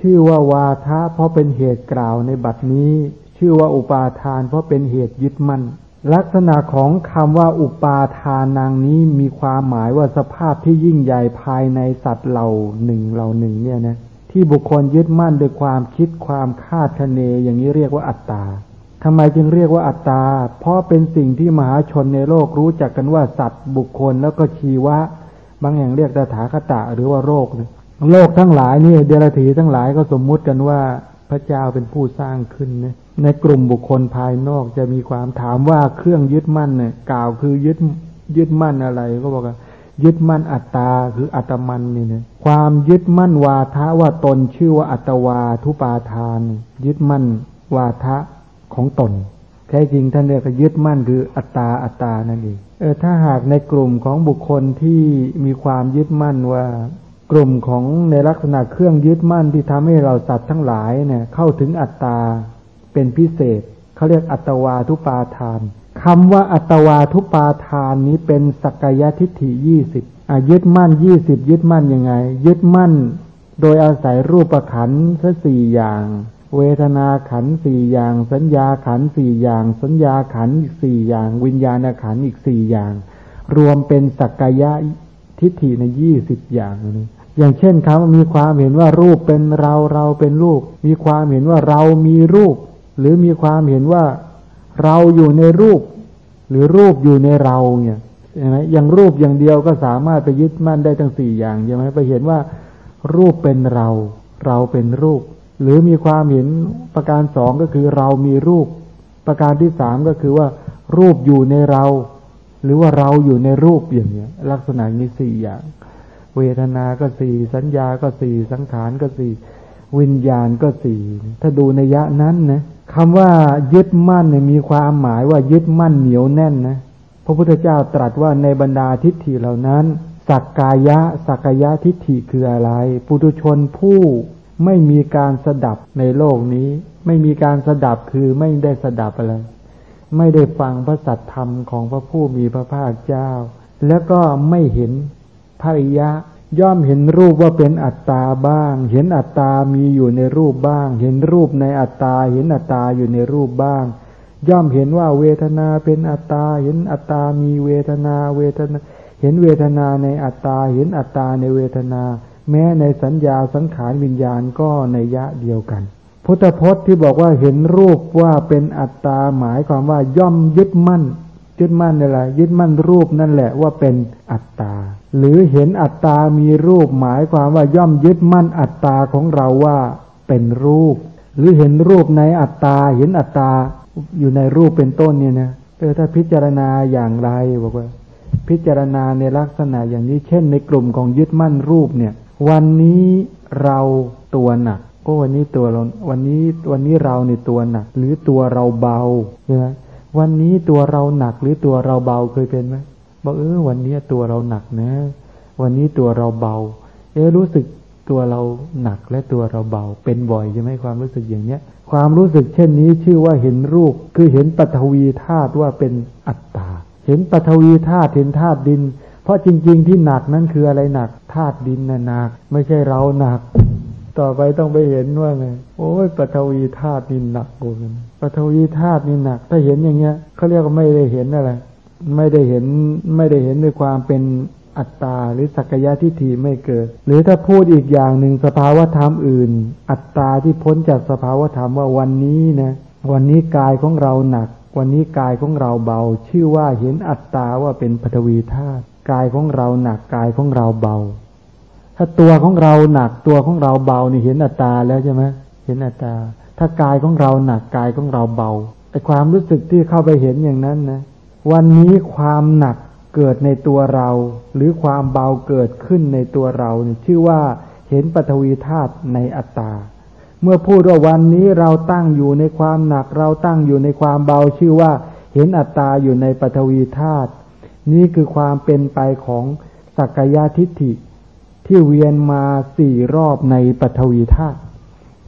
ชื่อว่าวาทะเพราะเป็นเหตุกล่าวในบัดนี้ ชื่อว่าอุปาทาน เพราะเป็นเหตุยึดมั่นลักษณะของคำว่าอุปาทานนางนี้มีความหมายว่าสภาพที่ยิ่งใหญ่ภายในสัตว์เหล่าหนึ่งเหล่าหนึ่งเนี่ยนะที่บุคคลยึดมั่นด้วยความคิดความคาดคะเนอย่างนี้เรียกว่าอัตตาทำไมจึงเรียกว่าอัตตา เพราะเป็นสิ่งที่มหาชนในโลกรู้จักกันว่าสัตว์บุคคลแล้วก็ชีวะ บางแห่งเรียกตถาคตะหรือว่าโรค โลกทั้งหลายนี่เดรัจฉีทั้งหลายก็สมมุติกันว่าพระเจ้าเป็นผู้สร้างขึ้นนะในกลุ่มบุคคลภายนอกจะมีความถามว่าเครื่องยึดมั่นเนี่ยกล่าวคือยึดยึดมั่นอะไร ก็บอกว่ายึดมั่นอัตตาคืออัตมันนี่เนี่ยความยึดมั่นวาทะว่าตนชื่อว่าอัตวาทุปาทาน ยึดมั่นวาทะของตนแท้จริงท่านเรียกยึดมั่นคืออัตตาอัตตานั่นเองเออถ้าหากในกลุ่มของบุคคลที่มีความยึดมั่นว่า กลุ่มของในลักษณะเครื่องยึดมั่นที่ทำให้เราสัตว์ทั้งหลายเนี่ย เข้าถึงอัตตาเป็นพิเศษเขาเรียกอัตวาทุปาทานคำว่าอัตวาทุปาทานนี้เป็นสักกายทิฏฐิยี่สิบยึดมั่นยี่สิบยึดมั่นยังไง ยึดมั่น โดยอาศัยรูปขันธ์สี่อย่าง เวทนาขันธ์สี่อย่าง สัญญาขันธ์สี่อย่าง สัญญาขันธ์อีกสี่อย่าง วิญญาณขันธ์อีกสี่อย่าง รวมเป็นสักกายทิฏฐิในยี่สิบอย่างนี้ อย่างเช่นคำมีความเห็นว่ารูปเป็นเราเราเป็นรูปมีความเห็นว่าเรามีรูป หรือมีความเห็นว่าเราอยู่ในรูป หรือรูปอยู่ในเราเนี่ยใช่ไหมอย่างรูปอย่างเดียวก็สามารถไปยึดมั่นได้ทั้งสี่อย่างใช่ไหมไปเห็นว่า รูปเป็นเรา เราเป็นรูป หรือมีความเห็นประการสองก็คือเรามีรูป ประการที่สามก็คือว่า รูปอยู่ในเรา หรือว่าเราอยู่ในรูปอย่างเนี้ย ลักษณะนี้สี่อย่าง เวทนาก็สี่สัญญาก็สี่สังขารก็สี่วิญญาณก็สี่ถ้าดูในยะนั้นนะคำว่ายึดมั่นเนี่ยมีความหมายว่ายึดมั่นเหนียวแน่นนะพระพุทธเจ้าตรัสว่าในบรรดาทิฏฐิเหล่านั้น สักกายะ สักกายะทิฏฐิคืออะไร ปุถุชนผู้ไม่มีการสดับในโลกนี้ ไม่มีการสดับคือไม่ได้สดับอะไร ไม่ได้ฟังพระสัตธรรมของพระผู้มีพระภาคเจ้า แล้วก็ไม่เห็น ภริยะ ย่อมเห็นรูปว่าเป็นอัตตาบ้าง เห็นอัตตามีอยู่ในรูปบ้าง เห็นรูปในอัตตา เห็นอัตตาอยู่ในรูปบ้าง ย่อมเห็นว่าเวทนาเป็นอัตตา เห็นอัตตามีเวทนาเวทนา เห็นเวทนาในอัตตา เห็นอัตตาในเวทนา แม้ในสัญญาสังขารวิญญาณก็ในยะเดียวกันพุทธพจน์ที่บอกว่าเห็นรูปว่าเป็นอัตตาหมายความว่าย่อมยึดมั่น ยึดมั่นอะไรยึดมั่นรูปนั่นแหละว่าเป็นอัตตา หรือเห็นอัตตามีรูปหมายความว่าย่อมยึดมั่นอัตตาของเราว่าเป็นรูป หรือเห็นรูปในอัตตา เห็นอัตตาอยู่ในรูปเป็นต้นเนี่ยนะเออถ้าพิจารณาอย่างไรบอกว่า พิจารณาในลักษณะอย่างนี้เช่นในกลุ่มของยึดมั่นรูปเนี่ย วันนี้เราตัวหนักก็วันนี้ตัวเราวันนี้วันนี้เราในตัวหนัก หรือตัวเราเบาใช่ไหม วันนี้ตัวเราหนักหรือตัวเราเบาเคยเป็นไหมบอกเออวันนี้ตัวเราหนักนะ วันนี้ตัวเราเบา เออรู้สึกตัวเราหนักและตัวเราเบา เป็นบ่อยใช่ไหมความรู้สึกอย่างเนี้ย ความรู้สึกเช่นนี้ชื่อว่าเห็นรูป คือเห็นปฐวีธาตุว่าเป็นอัตตา เห็นปฐวีธาตุเห็นธาตุดิน เพราะจริง ๆ ที่หนักนั้นคืออะไรหนักธาตุดินน่ะหนัก ไม่ใช่เราหนัก ต่อไปต้องไปเห็นว่าไงโอ้ยปฐวีธาตุนี่หนักกว่ากันปฐวีธาตุนี่หนัก ถ้าเห็นอย่างเงี้ยเขาเรียกว่าไม่ได้เห็นอะไร ไม่ได้เห็นไม่ได้เห็นด้วยความเป็นอัตตาหรือสักยะทิฏฐิไม่เกิด หรือถ้าพูดอีกอย่างหนึ่งสภาวธรรมอื่น อัตตาที่พ้นจากสภาวธรรมว่าวันนี้นะวันนี้กายของเราหนัก วันนี้กายของเราเบา ชื่อว่าเห็นอัตตาว่าเป็นปฐวีธาตุกายของเราหนักกายของเราเบา ถ้าตัวของเราหนักตัวของเราเบานี่เห็นอัตตาแล้วใช่ไหมเห็นอัตตา ถ้ากายของเราหนักกายของเราเบาไอความรู้สึกที่เข้าไปเห็นอย่างนั้นนะ วันนี้ความหนักเกิดในตัวเรา หรือความเบาเกิดขึ้นในตัวเราเนี่ยชื่อว่าเห็นปฐวีธาตุในอัตตา เมื่อพูดว่าวันนี้เราตั้งอยู่ในความหนักเราตั้งอยู่ในความเบาชื่อว่าเห็นอัตตาอยู่ในปฐวีธาตุนี่คือความเป็นไปของสักกายทิฏฐิ ที่เวียนมาสี่รอบในปฐวีธาตุ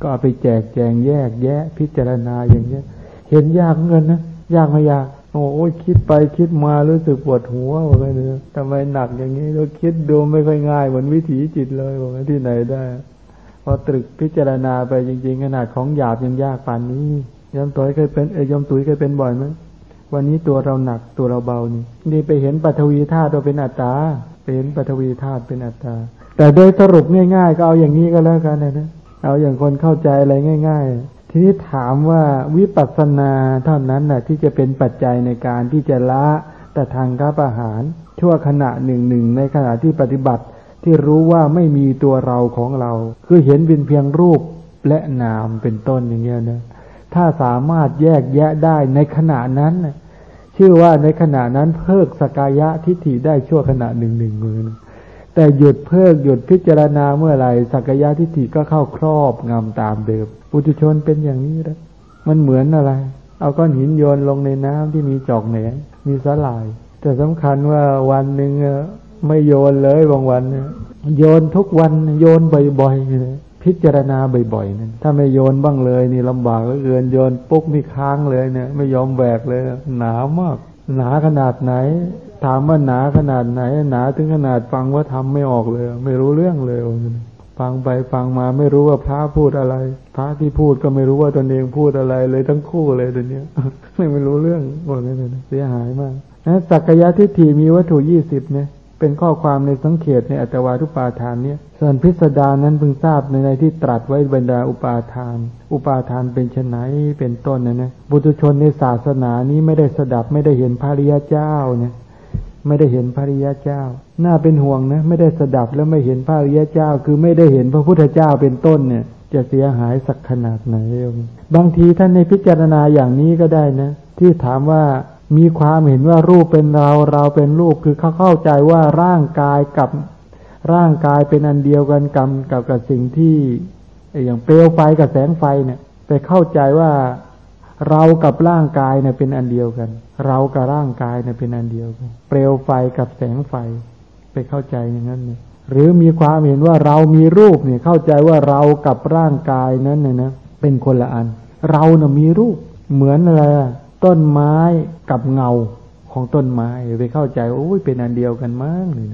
ก็ไปแจกแจงแยกแยะ พิจารณาอย่างเงี้ย เห็นยากเงินนะยากไม่ยากโอ้ยคิดไปคิดมารู้สึกปวดหัวว่าไงเนี่ยทำไมหนักอย่างนี้เราคิดดูไม่ค่อยง่ายเหมือนวิถีจิตเลยว่าที่ไหนได้ พอตรึกพิจารณาไปจริง ๆ ขนาดของหยาบยังยากปานนี้ยมตุ๋ยเคยเป็นเอยมตุ๋ยเคยเป็นบ่อยไหมวันนี้ตัวเราหนักตัวเราเบานี่นี่ไปเห็นปัทวีธาตุเราเป็นอัตตาไปเห็นปัทวีธาตุเป็นอัตตา แต่โดยสรุปง่ายๆ ก็เอาอย่างนี้ก็แล้วกันนะเอาอย่างคนเข้าใจอะไรง่าย ๆ ทีนี้ถามว่าวิปัสสนาเท่านั้นนะ่ะ ที่จะเป็นปัจจัยในการที่จะละแต่ทางกับอาหาร ชั่วขณะหนึ่งหนึ่งในขณะที่ปฏิบัติที่รู้ว่าไม่มีตัวเราของเรา คือเห็นเป็นเพียงรูปและนามเป็นต้นอย่างเงี้ยนะถ้าสามารถแยกแยะได้ในขณะนั้นชื่อว่าในขณะนั้นเพิกสกายะทิฏฐิได้ชั่วขณะหนึ่งหนึ่งมือ แต่หยุดเพิกหยุดพิจารณาเมื่อไหร่สักยะทิฏฐิก็เข้าครอบงำตามเดิมปุถุชนเป็นอย่างนี้แล้วมันเหมือนอะไร เอาก้อนหินโยนลงในน้ำที่มีจอกแหนมีสลาย แต่สำคัญว่าวันหนึ่งไม่โยนเลยบางวันโยนทุกวันโยนบ่อยๆพิจารณาบ่อยๆนั่นถ้าไม่โยนบ้างเลยนี่ลำบากเหลือเกินโยนปุ๊กนี่ค้างเลยเนี่ยไม่ยอมแบกเลยหนามาก หนาขนาดไหน ถามว่าหนาขนาดไหน หนาถึงขนาดฟังว่าทำไม่ออกเลย ไม่รู้เรื่องเลยฟังไปฟังมาไม่รู้ว่าพระพูดอะไร พระที่พูดก็ไม่รู้ว่าตนเองพูดอะไรเลยทั้งคู่เลยตัวเนี้ยไม่ไม่รู้เรื่องหมดเลยเสียหายมากนะสักยทิฏฐิมีวัตถุยี่สิบเนี่ย เป็นข้อความในสังเขตในอัตวาทุปาทานเนี่ยส่วนพิสดารนั้นเพิ่งทราบในในที่ตรัสไว้บรรดาอุปาทาน อุปาทานเป็นชนไหนเป็นต้นนะนะบุตุชนในศาสนานี้ไม่ได้สดับไม่ได้เห็นพระริยเจ้าเนี่ยไม่ได้เห็นพระริยเจ้า น่าเป็นห่วงนะไม่ได้สดับแล้วไม่เห็นพระริยเจ้า คือไม่ได้เห็นพระพุทธเจ้าเป็นต้นเนี่ย จะเสียหายสักขนาดไหนบางทีท่านในพิจารณาอย่างนี้ก็ได้นะ ที่ถามว่า มีความเห็นว่ารูปเป็นเราเราเป็นรูปคือเขาเข้าใจว่าร่างกายกับร่างกายเป็นอันเดียวกันกับกับกับสิ่งที่อย่างเปลวไฟกับแสงไฟเนี่ย ไปเข้าใจว่าเรากับร่างกายเนี่ยเป็นอันเดียวกัน เรากับร่างกายเนี่ยเป็นอันเดียวกัน เปลวไฟกับแสงไฟ ไปเข้าใจอย่างนั้นเนี่ยหรือมีความเห็นว่าเรามีรูปเนี่ยเข้าใจว่าเรากับร่างกายนั้นเนี่ยนะเป็นคนละอัน เราเน่ยมีรูปเหมือนอะไร ต้นไม้กับเงาของต้นไม้ไปเข้าใจโอ้ยเป็นอันเดียวกันมั้งเลย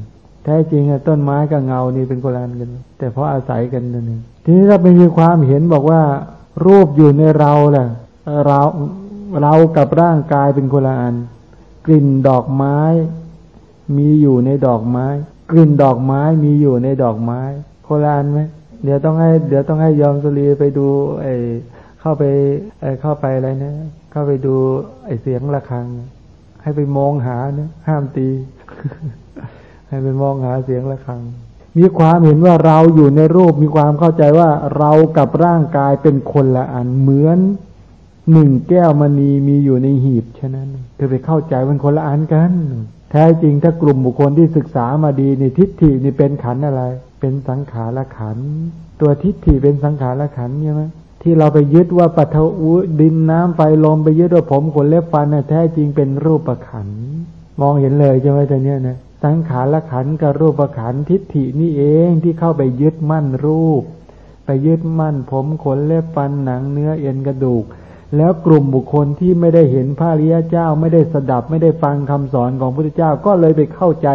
แท้จริงอะต้นไม้กับเงานี่เป็นคนละอันกัน แต่เพราะอาศัยกันนั่นเองทีนี้เราไปมีความเห็นบอกว่า รูปอยู่ในเราแหละเราเรากับร่างกายเป็นคนละอันกลิ่นดอกไม้ มีอยู่ในดอกไม้ กลิ่นดอกไม้มีอยู่ในดอกไม้โคลานไหมเดี๋ยวต้องให้ เดี๋ยวต้องให้ยอมสุรีไปดูไอ้ เข้าไปเข้าไปอะไรนะ เข้าไปดูไอเสียงะระฆัง ให้ไปมองหาเนี่ยห้ามตี ให้ไปมองหาเสียงะระฆัง มีความเห็นว่าเราอยู่ในรูปมีความเข้าใจว่าเรากับร่างกายเป็นคนละอันเหมือนหนึ่งแก้วมณีมีอยู่ในหีบฉะนั้นเธอไปเข้าใจมันคนละอันกัน แท้จริงถ้ากลุ่มบุคคลที่ศึกษามาดีในทิฏฐินี่เป็นขันอะไร เป็นสังขารขันตัวทิฏฐิเป็นสังขารขันใช่ไหม ที่เราไปยึดว่าปัทวุดินน้ำไฟลมไปยึดว่าผมขนเล็บฟันนะแท้จริงเป็นรูปประขันมองเห็นเลยใช่ไหมแต่เนี้ยนะสังขารละขันกับรูปประขันทิฏฐินี่เองที่เข้าไปยึดมั่นรูป ไปยึดมั่นผมขนเล็บฟันหนังเนื้อเอ็นกระดูก แล้วกลุ่มบุคคลที่ไม่ได้เห็นพระริยเจ้า ไม่ได้สดับไม่ได้ฟังคำสอนของพระพุทธเจ้าก็เลยไปเข้าใจ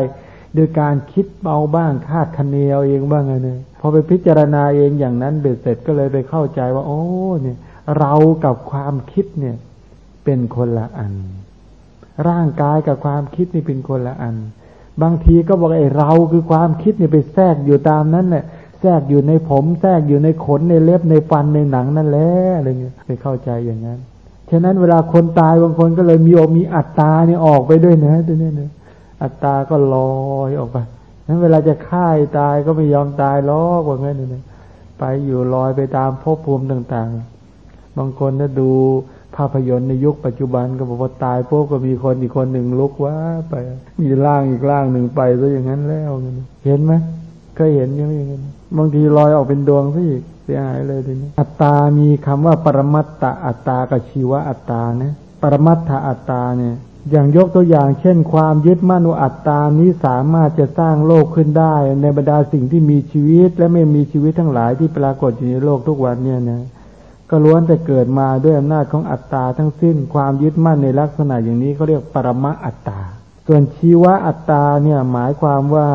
โดยการคิดเอาบ้างคาดคะเนเอาเองบ้างไงเนี่ยพอไปพิจารณาเองอย่างนั้นเบ็ดเสร็จก็เลยไปเข้าใจว่า โอ้เนี่ย เรากับความคิดเนี่ย เป็นคนละอัน ร่างกายกับความคิดนี่เป็นคนละอัน บางทีก็บอกไอ้เราคือความคิดเนี่ยไปแทรกอยู่ตามนั้นแหละแทรกอยู่ในผม แทรกอยู่ในขนในเล็บในฟันในหนังนั่นแหละอะไรเงี้ยไปเข้าใจอย่างนั้นฉะนั้นเวลาคนตายบางคนก็เลยมีอมีอัตตาเนี่ยออกไปด้วยนะตัวนี้นะ อัตตาก็ลอยออกไปนั้นเวลาจะฆ่าตายก็ไม่ยอมตายล้อกว่างั้นเลยไปอยู่ลอยไปตามภพภูมิต่าง ๆ บางคนถ้าดูภาพยนตร์ในยุคปัจจุบันก็บอกว่าตายพวกก็มีคนอีกคนหนึ่งลุกว่าไป มีร่างอีกร่างหนึ่งไปซะอย่างนั้นแล้วเห็นไหมเคยเห็นยังไงบางทีลอยออกเป็นดวงซะอีกเสียหายเลยทีนี้ อัตตามีคำว่าปรมัตตาอัตตากับชีวะอัตตานะปรมัตถอัตตาเนี่ย อย่างยกตัวอย่างเช่น ความยึดมั่นว่าอัตตานี้สามารถจะสร้างโลกขึ้นได้ ในบรรดาสิ่งที่มีชีวิตและไม่มีชีวิตทั้งหลายที่ปรากฏอยู่ในโลกทุกวันเนี่ยนะก็ล้วนแต่เกิดมาด้วยอำนาจของอัตตาทั้งสิ้น ความยึดมั่นในลักษณะอย่างนี้เขาเรียกปรมะอัตตา ส่วนชีวะอัตตาเนี่ยหมายความว่า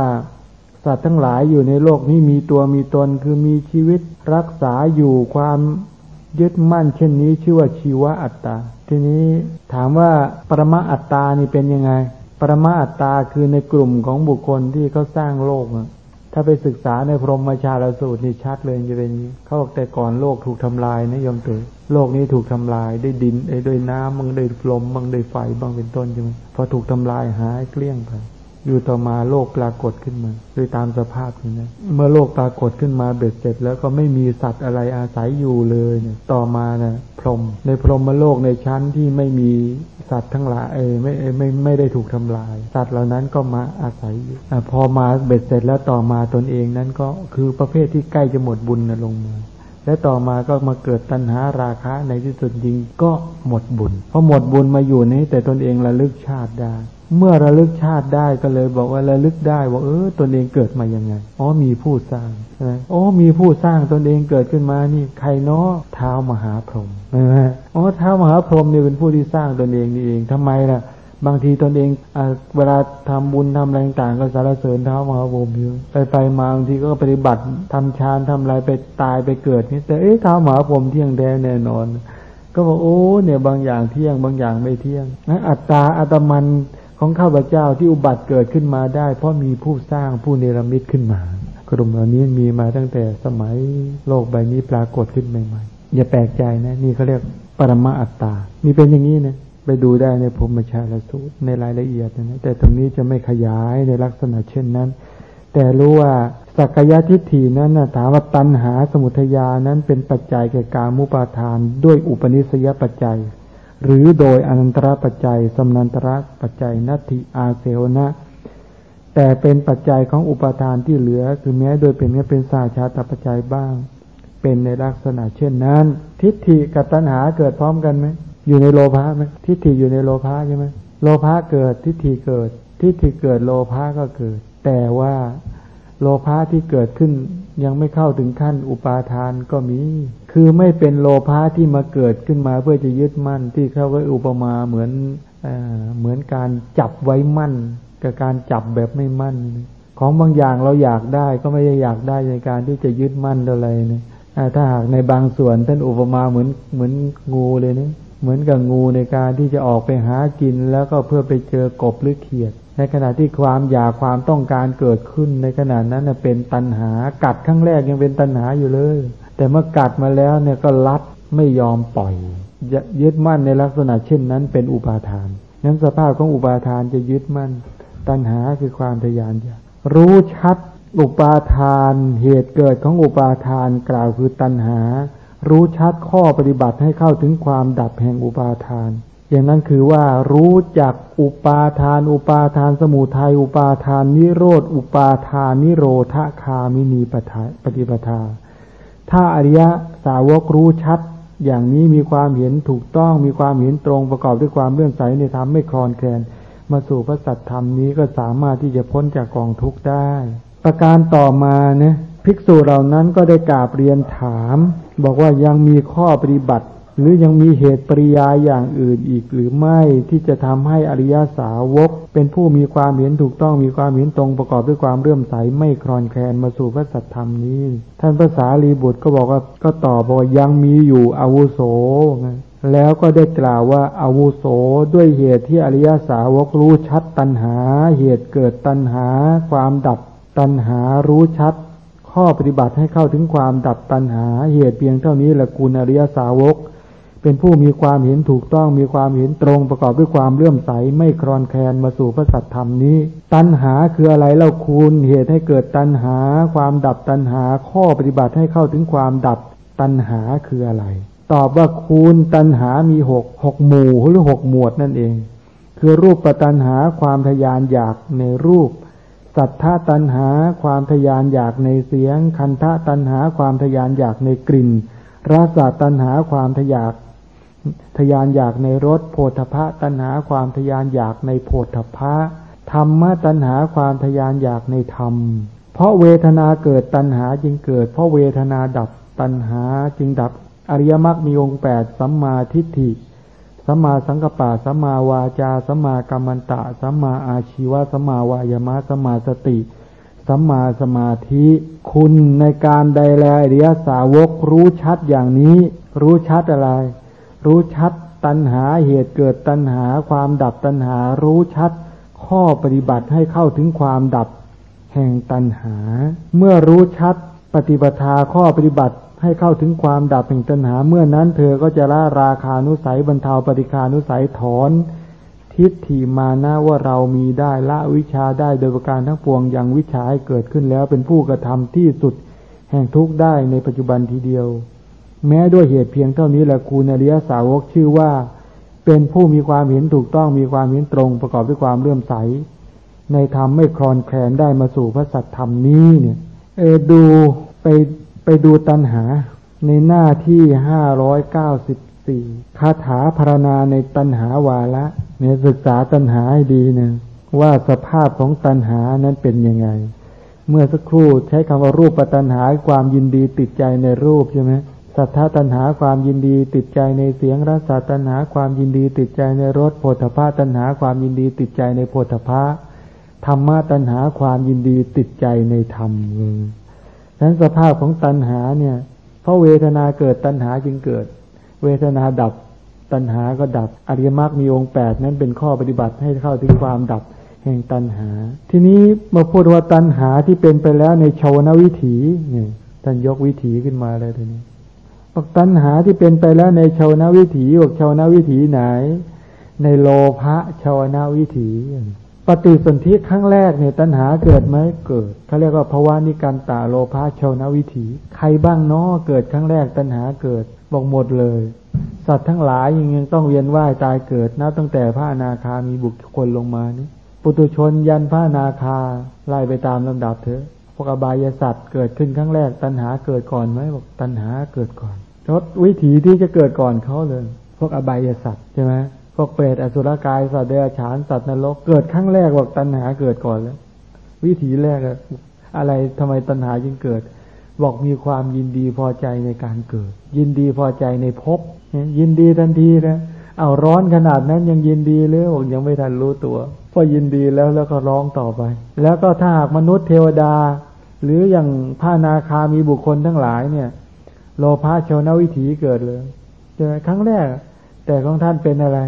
สัตว์ทั้งหลายอยู่ในโลกนี้มีตัวมีตนคือมีชีวิตรักษาอยู่ความยึดมั่นเช่นนี้ชื่อว่าชีวะอัตตา ทีนี้ถามว่าปรมาอัตตานี่เป็นยังไง ปรมาอัตตาคือในกลุ่มของบุคคลที่เขาสร้างโลกถ้าไปศึกษาในพรหมชาลสูตรนี่ชัดเลยจะเป็นเขาบอกแต่ก่อนโลกถูกทำลายนะยมเตอโลกนี้ถูกทำลายด้วยดินไอ้ด้วยน้ำบางด้วยลมบางด้วยไฟบางเป็นต้นใช่ไหมพอถูกทำลายหายเกลี้ยงไป อยู่ต่อมาโลกปรากฏขึ้นมาโดยตามสภาพนี้นะเมื่อโลกปรากฏขึ้นมาเบ็ดเสร็จ แล้วก็ไม่มีสัตว์อะไรอาศัยอยู่เลยเนี่ยต่อมานะพรหมในพรหมโลกในชั้นที่ไม่มีสัตว์ทั้งหลายไม่ไม่ไม่ได้ถูกทำลาย สัตว์เหล่านั้นก็มาอาศัยอยู่อพอมาเบ็ดเสร็จแล้วต่อมาตนเองนั้นก็คือประเภทที่ใกล้จะหมดบุญนะลงมาและต่อมาก็มาเกิดตัณหาราคะในที่สุดจริงก็หมดบุญพอหมดบุญมาอยู่นี้แต่ตนเองระลึกชาติได้ เมื่อระลึกชาติได้ก็เลยบอกว่าระลึกได้ว่าเออตนเองเกิดมายังไง อ๋อมีผู้สร้างใช่ไหมอ๋อมีผู้สร้างตนเองเกิดขึ้นมานี่ ใครเนาะเท้ามหาพรหมใช่ไหมอ๋อเท้ามหาพรหมนี่เป็นผู้ที่สร้างตนเองนี่เองทำไมล่ะ บางทีตนเองอเวลาทำบุญทำอะไรต่างก็สารเสริญเท้ามหาพรหมอยู่ไปไปมาบางทีก็ปฏิบัติทำฌานทำอะไรไปตายไปเกิดนี่แต่เอ๊ะเท้ามหาพรหมเที่ยงแท้แน่นอน ก็บอกโอ้เนี่ยบางอย่างเที่ยงบางอย่างไม่เที่ยงนะอัตตาอัตมัน ของข้าพเจ้าที่อุบัติเกิดขึ้นมาได้ เพราะมีผู้สร้างผู้เนรมิตขึ้นมากลุ่มเหล่านี้มีมาตั้งแต่สมัยโลกใบนี้ปรากฏขึ้นใหม่ๆ อย่าแปลกใจนะ นี่เขาเรียกปรมาอัตตา มีเป็นอย่างนี้นะไปดูได้ในพรมชาลสูตรในรายละเอียดนะแต่ตรงนี้จะไม่ขยายในลักษณะเช่นนั้น แต่รู้ว่าสักยะทิฏฐินั้นนะถามว่าตัณหาสมุทยานั้นเป็นปัจจัยแก่การมุปาทานด้วยอุปนิสยปัจจัย หรือโดยอนันตระปัจจัยสมนันตระปัจจัยนัตถิอาเซวนะ แต่เป็นปัจจัยของอุปทานที่เหลือ คือแม้โดยเป็นแค่เป็นสาชาตปัจจัยบ้าง เป็นในลักษณะเช่นนั้น ทิฏฐิกับตัณหาเกิดพร้อมกันไหมอยู่ในโลภะไหมทิฏฐิอยู่ในโลภะใช่ไหมโลภะเกิดทิฏฐิเกิด ทิฏฐิเกิดโลภะก็เกิด แต่ว่าโลภะที่เกิดขึ้นยังไม่เข้าถึงขั้นอุปาทานก็มี คือไม่เป็นโลภะที่มาเกิดขึ้นมาเพื่อจะยึดมั่นที่เขาก็อุปมาเหมือนอเหมือนการจับไว้มั่น กับการจับแบบไม่มั่น ของบางอย่างเราอยากได้ก็ไม่ได้อยากได้ในการที่จะยึดมั่นอะไรเนี่ยถ้าหากในบางส่วนท่านอุปมาเหมือนเหมือนงูเลยเนี่ยเหมือนกับงูในการที่จะออกไปหากินแล้วก็เพื่อไปเจอกบหรือเขียด ในขณะที่ความอยากความต้องการเกิดขึ้นในขณะนั้นเป็นตัณหากัดครั้งแรกยังเป็นตัณหาอยู่เลย แต่เมื่อกัดมาแล้วเนี่ยก็ลัดไม่ยอมปล่อยยึดมั่นในลักษณะเช่นนั้นเป็นอุปาทานนั้นสภาพของอุปาทานจะยึดมั่น ตัณหาคือความทยานอยากรู้ชัดอุปาทานเหตุเกิดของอุปาทานกล่าวคือตัณหา รู้ชัดข้อปฏิบัติให้เข้าถึงความดับแห่งอุปาทาน อย่างนั้นคือว่ารู้จักอุปาทาน อุปาทานสมุทัยอุปาทานนิโรธอุปาทานนิโรธคามินีปฏิปทา ถ้าอริยสาวกรู้ชัด อย่างนี้มีความเห็นถูกต้องมีความเห็นตรงประกอบด้วยความเลื่อมใสในธรรมไม่คลอนแคลนมาสู่พระสัตธรรมนี้ก็สามารถที่จะพ้นจากกองทุกข์ได้ ประการต่อมาเนี่ยภิกษุเหล่านั้นก็ได้กราบเรียนถาม บอกว่ายังมีข้อปฏิบัติ หรือยังมีเหตุปริยายอย่างอื่นอีกหรือไม่ที่จะทำให้อริยสาวก เป็นผู้มีความเห็นถูกต้องมีความเห็นตรงประกอบด้วยความเรื่อมใสไม่คลอนแคลนมาสู่พระสัทธรรมนี้ ท่านภาษาลีบุตรก็บอกว่าก็ตอบบอกยังมีอยู่อาวุโสแล้วก็ได้กล่าวว่าอาวุโสด้วยเหตุที่อริยสาวกรู้ชัดตัณหา เหตุเกิดตัณหา ความดับตัณหารู้ชัด ข้อปฏิบัติให้เข้าถึงความดับตัณหา เหตุเพียงเท่านี้ละกุลอริยสาวก เป็นผู้มีความเห็นถูกต้องมีความเห็นตรงประกอบด้วยความเลื่อมใสไม่คลอนแคลนมาสู่พระสัตธรรมนี้ ตัณหาคืออะไรเล่าคุณเหตุให้เกิดตัณหา ความดับตัณหาข้อปฏิบัติให้เข้าถึงความดับตัณหาคืออะไร ตอบว่าคุณตัณหามีหกหกหมู่หรือหกหมวดนั่นเอง คือรูปปัตัณหาความทยานอยากในรูปสัทธาตัณหาความทยานอยากในเสียง คันธะตัณหาความทยานอยากในกลิ่นรสตัณหาความทยาก ทยานอยากในรสโพธพะตัณหาความทยานอยากในโพธพะธรรมะตัณหาความทยานอยากในธรรม เพราะเวทนาเกิดตัณหาจึงเกิด เพราะเวทนาดับตัณหาจึงดับอริยมรรคมีองค์แปดสัมมาทิฏฐิสัมมาสังกปะสัมมาวาจาสัมมากัมมันตะสัมมาอาชีวะสัมมาวายามะสัมมาสติสัมมาสมาธิ คุณในการใดแลอริยสาวกรู้ชัดอย่างนี้ รู้ชัดอะไร รู้ชัดตัณหาเหตุเกิดตัณหาความดับตัณหารู้ชัด ข้อปฏิบัติให้เข้าถึงความดับ แห่งตัณหา เมื่อรู้ชัดปฏิบัติข้อปฏิบัติให้เข้าถึงความดับแห่งตัณหา เมื่อนั้นเธอก็จะละราคานุสัยบรรเทาปฏิคานุสัยถอน ทิฏฐิมานะว่าเรามีได้ละวิชาได้โดยประการทั้งปวงอยังวิชาให้เกิดขึ้นแล้วเป็นผู้กระทำที่สุด แห่งทุกได้ในปัจจุบันทีเดียว แม้ด้วยเหตุเพียงเท่านี้แหละคูณอริยสาวกชื่อว่า เป็นผู้มีความเห็นถูกต้องมีความเห็นตรงประกอบด้วยความเลื่อมใส ในธรรมไม่คลอนแคลนได้มาสู่พระสัตธรรมนี้เนี่ยเออดูไปไปดูตัณหาในหน้าที่ห้าร้อยเก้าสิบสี่คาถาพรณนาในตัณหาวาละเนี่ยศึกษาตัณหาให้ดีนะว่าสภาพของตัณหานั้นเป็นยังไง เมื่อสักครู่ใช้คำว่ารูปปัตัณหาความยินดีติดใจในรูปใช่ไหม สัทธาตัณหาความยินดีติดใจในเสียงรสตัณหาความยินดีติดใจในรสโพธภาตัณหาความยินดีติดใจในโพธภาธรรมะตัณหาความยินดีติดใจในธรรมนั้นสภาพของตัณหาเนี่ยเพราะเวทนาเกิดตัณหาจึงเกิด เวทนาดับตัณหาก็ดับอริยมรรคมีองค์แปดนั้นเป็นข้อปฏิบัติให้เข้าถึงความดับแห่งตัณหา ทีนี้มาพูดว่าตัณหาที่เป็นไปแล้วในชาวนาวิถีเนี่ยท่านยกวิถีขึ้นมาเลยทีนี้ บอกตัณหาที่เป็นไปแล้วในชาวนาวิถีบอกชาวนาวิถีไหน ในโลภะชาวนาวิถี ปฏิสนธิครั้งแรกเนี่ยตัณหาเกิดไหมเกิดเขาเรียกว่าภาวะนิการตาโลภะชาวนาวิถี ใครบ้างเนาะเกิดครั้งแรกตัณหาเกิดบอกหมดเลย สัตว์ทั้งหลายยังยังต้องเวียนว่ายตายเกิดนับตั้งแต่พระนาคามีบุคคลลงมานี่ปุตุชนยันพระนาคาไล่ไปตามลำดับเถอะพวกอบายสัตว์เกิดขึ้นครั้งแรกตัณหาเกิดก่อนไหมบอกตัณหาเกิดก่อน รถวิถีที่จะเกิดก่อนเขาเลย พวกอบายสัตว์ใช่ไหมพวกเปรตอสุรกายสัตว์เดรัจฉานสัตว์นรกเกิดครั้งแรกบอกตัณหาเกิดก่อนแล้ว วิถีแรกอะอะไรทำไมตัณหาจึงเกิด บอกมีความยินดีพอใจในการเกิด ยินดีพอใจในภพยินดีทันทีนะเอาร้อนขนาดนั้นยังยินดีเลยบอกยังไม่ทันรู้ตัวพอยินดีแล้วแล้วก็ร้องต่อไป แล้วก็ถ้าหากมนุษย์เทวดา หรืออย่างพระนาคามีบุคคลทั้งหลายเนี่ย โลภะชนวิถีเกิดเลยเจอครั้งแรก แต่ของท่านเป็นอะไร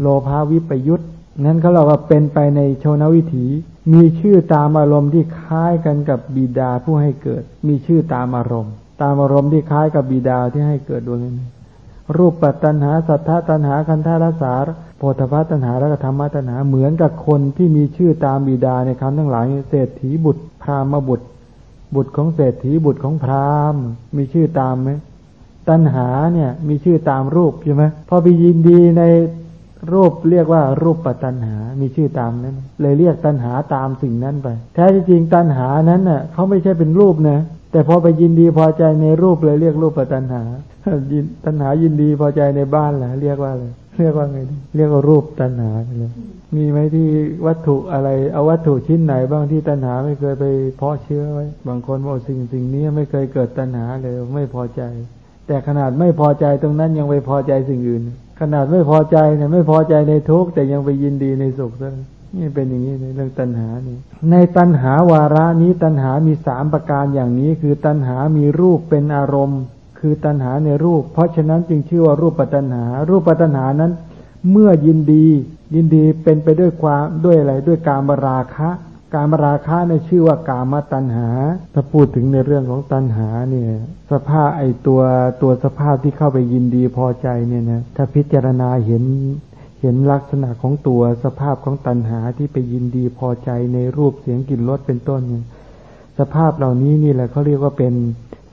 โลภาวิปยุตนั้นเขาเราว่าเป็นไปในโชนวิถี มีชื่อตามอารมณ์ที่คล้ายกันกับบิดาผู้ให้เกิด มีชื่อตามอารมณ์ ตามอารมณ์ที่คล้ายกับบิดาที่ให้เกิดดวงนี้รูปปัตตัญหาสัทธาตัญหาคันธารสารโพธพาตัญหาและธรรมตัญหาเหมือนกับคนที่มีชื่อตามบิดาในคำทั้งหลายเศรษฐีบุตรพรามบุตร บุตรของเศรษฐีบุตรของพราหมณ์ มีชื่อตามไหมตัณหาเนี่ย มีชื่อตามรูปใช่ไหมพอไปยินดีในรูปเรียกว่ารูปปัตัญหา มีชื่อตามนั้น เลยเรียกตัญหาตามสิ่งนั้นไป แท้จริงตัญหานั้นน่ะเขาไม่ใช่เป็นรูปนะ แต่พอไปยินดีพอใจในรูปเลยเรียกรูปปัตัญหายินตัญหายินดีพอใจในบ้านแหละเรียกว่าอะไร เรียกว่าไงเรียกว่ารูปตัณหาเลยมีไหมที่วัตถุอะไร เอาวัตถุชิ้นไหนบ้างที่ตัณหาไม่เคยไปเพาะเชื้อไว้ บางคนบอกสิ่งสิ่งนี้ไม่เคยเกิดตัณหาเลยไม่พอใจ แต่ขนาดไม่พอใจตรงนั้นยังไปพอใจสิ่งอื่น ขนาดไม่พอใจเนี่ยไม่พอใจในทุกข์แต่ยังไปยินดีในสุขซะนี่เป็นอย่างนี้ในเรื่องตัณหานี่ในตัณหาวาระนี้ตัณหามีสามประการอย่างนี้ คือตัณหามีรูปเป็นอารมณ์ คือตัณหาในรูป เพราะฉะนั้นจึงชื่อว่ารูปปัตหา รูปปัตหานั้น เมื่อยินดี ยินดีเป็นไปด้วยความด้วยอะไรด้วยการบราคะ การมราคะในชื่อว่ากามตัณหา ถ้าพูดถึงในเรื่องของตัณหาเนี่ย สภาพไอตัวตัวสภาพที่เข้าไปยินดีพอใจเนี่ยนะถ้าพิจารณาเห็นเห็นลักษณะของตัวสภาพของตัณหาที่ไปยินดีพอใจในรูปเสียงกลิ่นรสเป็นต้นเนี่ยสภาพเหล่านี้นี่แหละเขาเรียกว่าเป็น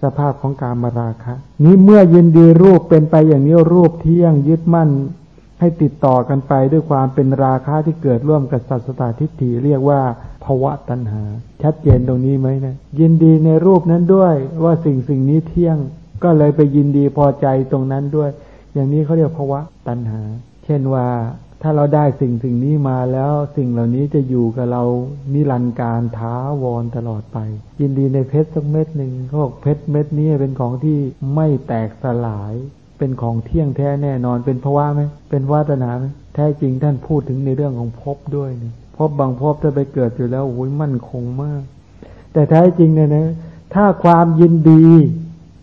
สภาพของการมราคะ นี้เมื่อยินดีรูปเป็นไปอย่างนี้รูปเที่ยงยึดมั่นให้ติดต่อกันไปด้วยความเป็นราคะที่เกิดร่วมกับสัตสตาทิฏฐิเรียกว่าภวะตัณหา ชัดเจนตรงนี้ไหมนะ ยินดีในรูปนั้นด้วยว่าสิ่งสิ่งนี้เที่ยง ก็เลยไปยินดีพอใจตรงนั้นด้วย อย่างนี้เขาเรียกภวะตัณหา เช่นว่า ถ้าเราได้สิ่งสิ่งนี้มาแล้วสิ่งเหล่านี้จะอยู่กับเรานิรันดร์การท้าวรตลอดไป ยินดีในเพชรสักเม็ดหนึ่งเขาบอกเพชรเม็ดนี้เป็นของที่ไม่แตกสลาย เป็นของเที่ยงแท้แน่นอนเป็นภาวะไหมเป็นวาตนาไหมแท้จริงท่านพูดถึงในเรื่องของภพด้วยนี่ภพบางภพถ้าไปเกิดอยู่แล้วโอ้ยมั่นคงมาก แต่แท้จริงเนี่ยนะ ถ้าความยินดี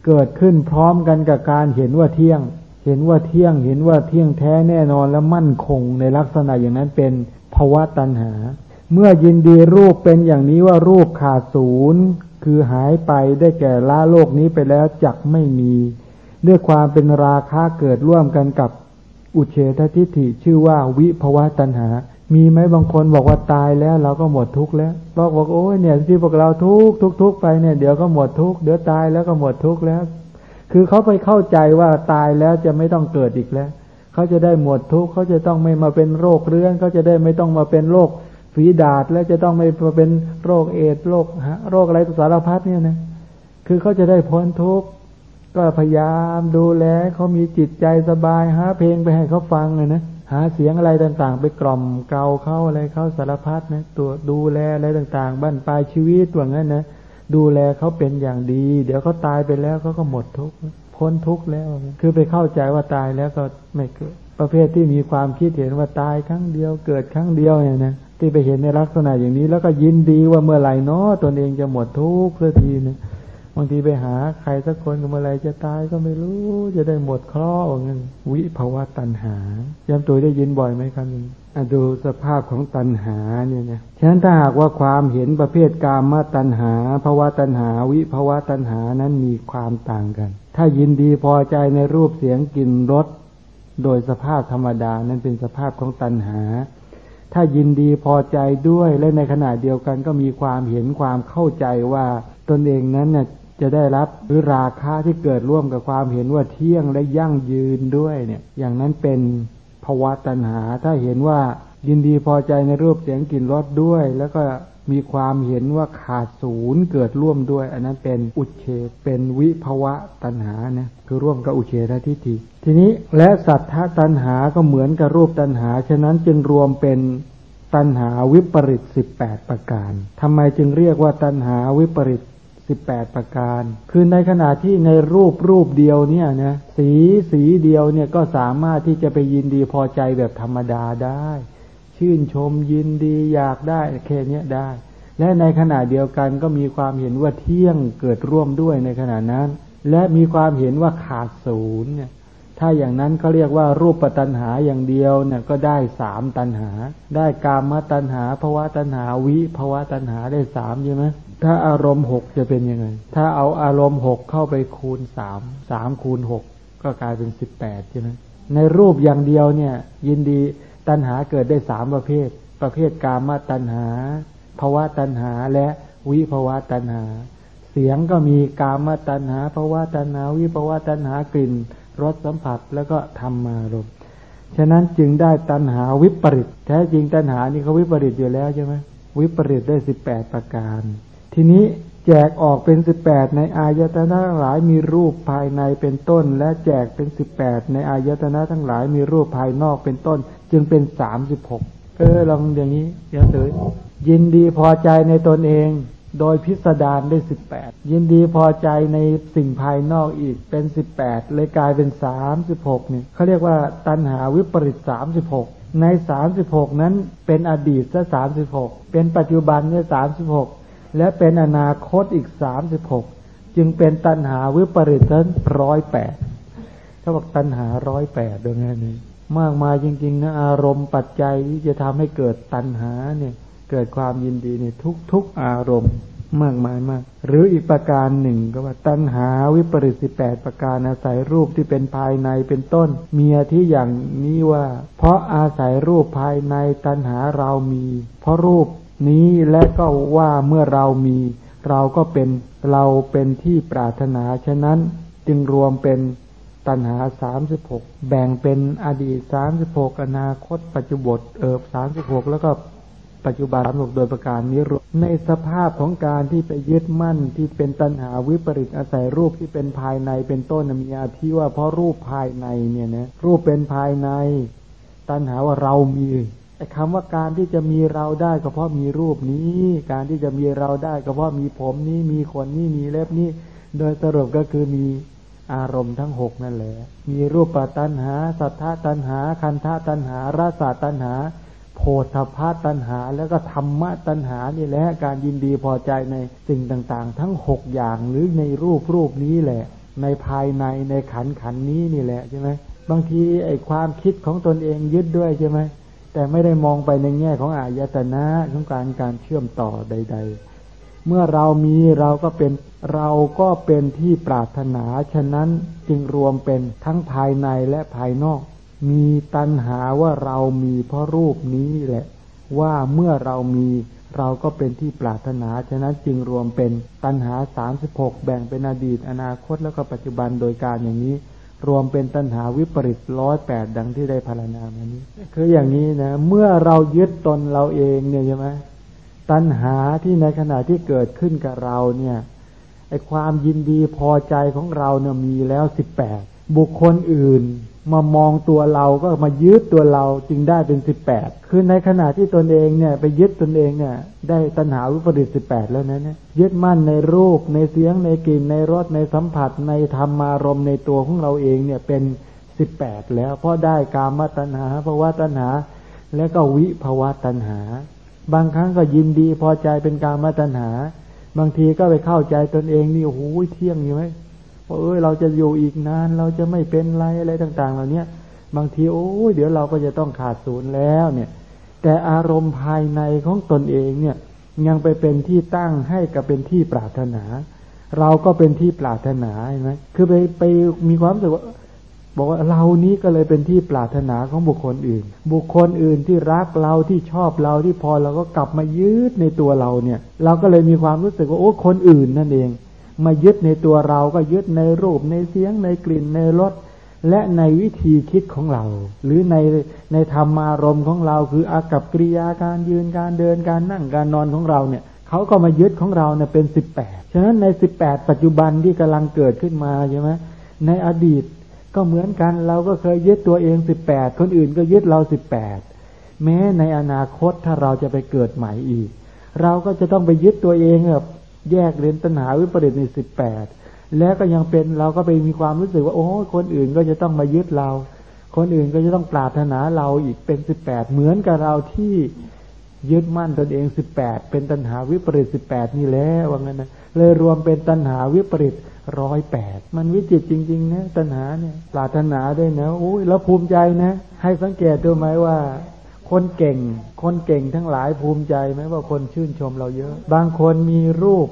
เกิดขึ้นพร้อมกันกับการเห็นว่าเที่ยง เห็นว่าเที่ยงเห็นว่าเที่ยงแท้แน่นอนและมั่นคงในลักษณะอย่างนั้นเป็นภาวะตัณหา เมื่อยินดีรูปเป็นอย่างนี้ว่ารูปขาดศูนย์คือหายไปได้แก่ละโลกนี้ไปแล้วจักไม่มี ด้วยความเป็นราคะเกิดร่วมกันกับอุเฉททิฏฐิชื่อว่าวิภวะตัณหา มีไหมบางคนบอกว่าตายแล้ว เราก็หมดทุกข์แล้วบอกบอกโอ้ยเนี่ยที่พวกเราทุกทุกทุกไปเนี่ยเดี๋ยวก็หมดทุกข์เดี๋ยวตายแล้วก็หมดทุกข์แล้ว คือเขาไปเข้าใจว่าตายแล้วจะไม่ต้องเกิดอีกแล้ว เขาจะได้หมดทุกข์เขาจะต้องไม่มาเป็นโรคเรื้อนเขาจะได้ไม่ต้องมาเป็นโรคฝีดาดแล้วจะต้องไม่มาเป็นโรคเอดโรคฮะโรคอะไรสารพัดเนี่ยนะ คือเขาจะได้พ้นทุกข์ก็พยายามดูแลเขามีจิตใจสบายหาเพลงไปให้เขาฟังเลยนะหาเสียงอะไรต่างๆ ไปกล่อมเกาเข้าอะไรเข้าสารพัดนะตัวดูแลอะไรต่างๆ บั้นปลายชีวิตตัวงั้นนะ ดูแลเขาเป็นอย่างดี เดี๋ยวเขาตายไปแล้วเขาก็หมดทุกข์พ้นทุกข์แล้ว คือไปเข้าใจว่าตายแล้วก็ไม่เกิด ประเภทที่มีความคิดเห็นว่าตายครั้งเดียวเกิดครั้งเดียวเนี่ยนะที่ไปเห็นในลักษณะอย่างนี้ แล้วก็ยินดีว่าเมื่อไหร่เนาะตนเองจะหมดทุกข์สักทีนึง บางทีไปหาใครสักคนก็เมื่อไรจะตายก็ไม่รู้ จะได้หมดเคราะห์เงี้ยวิภาวะตัณหายามตัวได้ยินบ่อยไหมครับดูสภาพของตัณหาเนี่ยนะฉะนั้นถ้าหากว่าความเห็นประเภทกามาตัณหาภาวะตัณหา วิภาวะตัณหานั้นมีความต่างกัน ถ้ายินดีพอใจในรูปเสียงกลิ่นรสโดยสภาพธรรมดานั้นเป็นสภาพของตัณหา ถ้ายินดีพอใจด้วยและในขณะเดียวกันก็มีความเห็นความเข้าใจว่าตนเองนั้นเนี่ย จะได้รับหรือราคาที่เกิดร่วมกับความเห็นว่าเที่ยงและยั่งยืนด้วยเนี่ย อย่างนั้นเป็นภาวะตัณหา ถ้าเห็นว่ายินดีพอใจในรูปเสียงกลิ่นรสด้วย แล้วก็มีความเห็นว่าขาดศูนย์เกิดร่วมด้วย อันนั้นเป็นอุเฉเป็นวิภวะตัณหานะคือร่วมกับอุเฉททิฏฐิทีนี้และสัทธตัณหาก็เหมือนกับรูปตัณหา ฉะนั้นจึงรวมเป็นตัณหาวิปริตสิบแปดประการทำไมจึงเรียกว่าตัณหาวิปริต สิบแปดประการ คือในขณะที่ในรูปรูปเดียวเนี่ยนะสีสีเดียวเนี่ยก็สามารถที่จะไปยินดีพอใจแบบธรรมดาได้ ชื่นชมยินดีอยากได้แค่นี้ได้ และในขณะเดียวกันก็มีความเห็นว่าเที่ยงเกิดร่วมด้วยในขณะนั้น และมีความเห็นว่าขาดศูนย์เนี่ยถ้าอย่างนั้นก็เรียกว่ารูปปัตันหาอย่างเดียวเนี่ยก็ได้สามตันหา ได้กามตันหาภาวะตันหาวิภาวะตันหาได้สามใช่ไหม ถ้าอารมณ์หกจะเป็นยังไง ถ้าเอาอารมณ์หกเข้าไปคูณสามสามคูณหกก็กลายเป็นสิบแปดใช่ไหมในรูปอย่างเดียวเนี่ย ยินดีตัณหาเกิดได้สามประเภท ประเภทกามตัณหาภาวะตัณหาและวิภาวะตัณหา เสียงก็มีกามตัณหาภาวะตัณหา วิภาวะตัณหากลิ่นรสสัมผัสแล้วก็ธรรมารมฉะนั้นจึงได้ตัณหาวิปริตแท้จริงตัณหานี่เขาวิปริตอยู่แล้วใช่ไหมวิปริตได้สิบแปดประการ ทีนี้แจกออกเป็นสิบแปดในอายตนะทั้งหลายมีรูปภายในเป็นต้น และแจกเป็นสิบแปดในอายตนะทั้งหลายมีรูปภายนอกเป็นต้น จึงเป็นสามสิบหกเออลองอย่างนี้เดี๋ยวเถอยินดีพอใจในตนเอง โดยพิสดารได้สิบแปดยินดีพอใจในสิ่งภายนอกอีกเป็นสิบแปดเลยกลายเป็นสามสิบหกเนี่ยเขาเรียกว่าตัณหาวิปริตสามสิบหกในสามสิบหกนั้นเป็นอดีตซะสามสิบหกเป็นปัจจุบันเนี่ยสามสิบหก และเป็นอนาคตอีกสามสิบหกจึงเป็นตัณหาวิปริตนั้นร้อยแปดเขาบอกตัณหาร้อยแปดดยงั้นนี่มากมายจริงๆนะอารมณ์ปัจจัยที่จะทำให้เกิดตัณหาเนี่ย เกิดความยินดีเนี่ยทุกๆอารมณ์มากมายมาก หรืออีกประการหนึ่งก็ว่าตัณหาวิปริตสิแปดประการอาศัยรูปที่เป็นภายในเป็นต้น เมียที่อย่างนี้ว่า เพราะอาศัยรูปภายในตัณหาเรามี เพราะรูป นี้และก็ว่าเมื่อเรามี เราก็เป็นเราเป็นที่ปรารถนาฉะนั้นจึงรวมเป็นตัณหาสามสิบหกแบ่งเป็นอดีตสามสิบหกอนาคต ปัจจุบันเอิบสามสิบหกแล้วก็ปัจจุบันสามหกโดยประการนี้รวมในสภาพของการที่ไปยึดมั่นที่เป็นตัณหาวิปริตอาศัยรูปที่เป็นภายในเป็นต้นมีอาทิว่าเพราะรูปภายในเนี่ยนะรูปเป็นภายใน ตัณหาว่าเรามี ไอ้คำว่าการที่จะมีเราได้ก็เพราะมีรูปนี้ การที่จะมีเราได้ก็เพราะมีผมนี้ มีคนนี้มีเล็บนี้ โดยสรุปก็คือมีอารมณ์ทั้งหกนั่นแหละ มีรูปปัตันหา สัทธาตันหา คันธาตันหา รสาตันหา โพธพาตัณหา แล้วก็ธรรมะตัณหานี่แหละ การยินดีพอใจในสิ่งต่างๆ ทั้งหกอย่างหรือในรูปรูปนี้แหละ ในภายในในขันขันนี้นี่แหละใช่ไหมบางทีไอ้ความคิดของตนเองยึดด้วยใช่ไหม แต่ไม่ได้มองไปในแง่ของอายตนะของการการเชื่อมต่อใด ๆ เมื่อเรามีเราก็เป็นเราก็เป็นที่ปรารถนา ฉะนั้นจึงรวมเป็นทั้งภายในและภายนอก มีตัณหาว่าเรามีเพราะรูปนี้แหละ ว่าเมื่อเรามีเราก็เป็นที่ปรารถนา ฉะนั้นจึงรวมเป็นตัณหาสามสิบหกแบ่งเป็นอดีตอนาคตแล้วก็ปัจจุบันโดยการอย่างนี้ รวมเป็นตัณหาวิปริตร้อยแปดดังที่ได้พารณามานี้ คืออย่างนี้นะ เมื่อเรายึดตนเราเองเนี่ยใช่ไหมตัณหาที่ในขณะที่เกิดขึ้นกับเราเนี่ยไอความยินดีพอใจของเราเนี่ยมีแล้วสิบแปดบุคคลอื่น มามองตัวเราก็มายึดตัวเราจึงได้เป็นสิบแปดคือในขณะที่ตนเองเนี่ย ไปยึดตนเองเนี่ย ได้ตัณหาวิปริตสิบแปดแล้วนะเนี่ยยึดมั่นในรูปในเสียงในกลิ่นในรสในสัมผัสในธรรมารมในตัวของเราเองเนี่ยเป็นสิบแปดแล้ว เพราะได้กามตัณหาภาวะตัณหา และก็วิภาวะตัณหา บางครั้งก็ยินดีพอใจเป็นกามตัณหา บางทีก็ไปเข้าใจตนเองนี่โอ้โหเที่ยงอยู่ไหม ว่าเอ้ยเราจะอยู่อีกนาน เราจะไม่เป็นไรอะไรต่าง ๆ เหล่านี้บางทีโอ้ยเดี๋ยวเราก็จะต้องขาดศูนย์แล้วเนี่ย แต่อารมณ์ภายในของตนเองเนี่ย ยังไปเป็นที่ตั้งให้กับเป็นที่ปรารถนา เราก็เป็นที่ปรารถนาใช่ไหมคือไปไปมีความรู้สึกว่าบอกว่าเรานี้ก็เลยเป็นที่ปรารถนาของบุคคลอื่น บุคคลอื่นที่รักเราที่ชอบเราที่พอเราก็กลับมายึดในตัวเราเนี่ย เราก็เลยมีความรู้สึกว่าโอ้คนอื่นนั่นเอง มายึดในตัวเราก็ยึดในรูปในเสียงในกลิ่นในรสและในวิธีคิดของเรา หรือในในธรรมารมของเรา คืออากับกิริยาการยืนการเดินการนั่งการนอนของเราเนี่ยเขาก็มายึดของเราเนี่ยเป็นสิบแปดฉะนั้นในสิบแปดปัจจุบันที่กำลังเกิดขึ้นมาใช่ไหมในอดีตก็เหมือนกันเราก็เคยยึดตัวเองสิบแปดคนอื่นก็ยึดเราสิบแปดแม้ในอนาคตถ้าเราจะไปเกิดใหม่อีก เราก็จะต้องไปยึดตัวเองแบบ แยกเรียนตัณหาวิปริตในสิบแปดแล้วก็ยังเป็นเราก็ไปมีความรู้สึกว่า โอ้คนอื่นก็จะต้องมายึดเรา คนอื่นก็จะต้องปรารถนาเราอีกเป็นสิบแปดเหมือนกับเราที่ยึดมั่นตนเองสิบแปดเป็นตัณหาวิปริตสิบแปดนี่แล้วว่างั้นนะเลยรวมเป็นตัณหาวิปริตร้อยแปดมันวิจิตจริงๆนะตัณหาเนี่ยปรารถนาได้นะโอ้ยแล้วภูมิใจนะ ให้สังเกตดูไหมว่า คนเก่ง คนเก่งทั้งหลายภูมิใจไหมว่าคนชื่นชมเราเยอะ บางคนมีรูป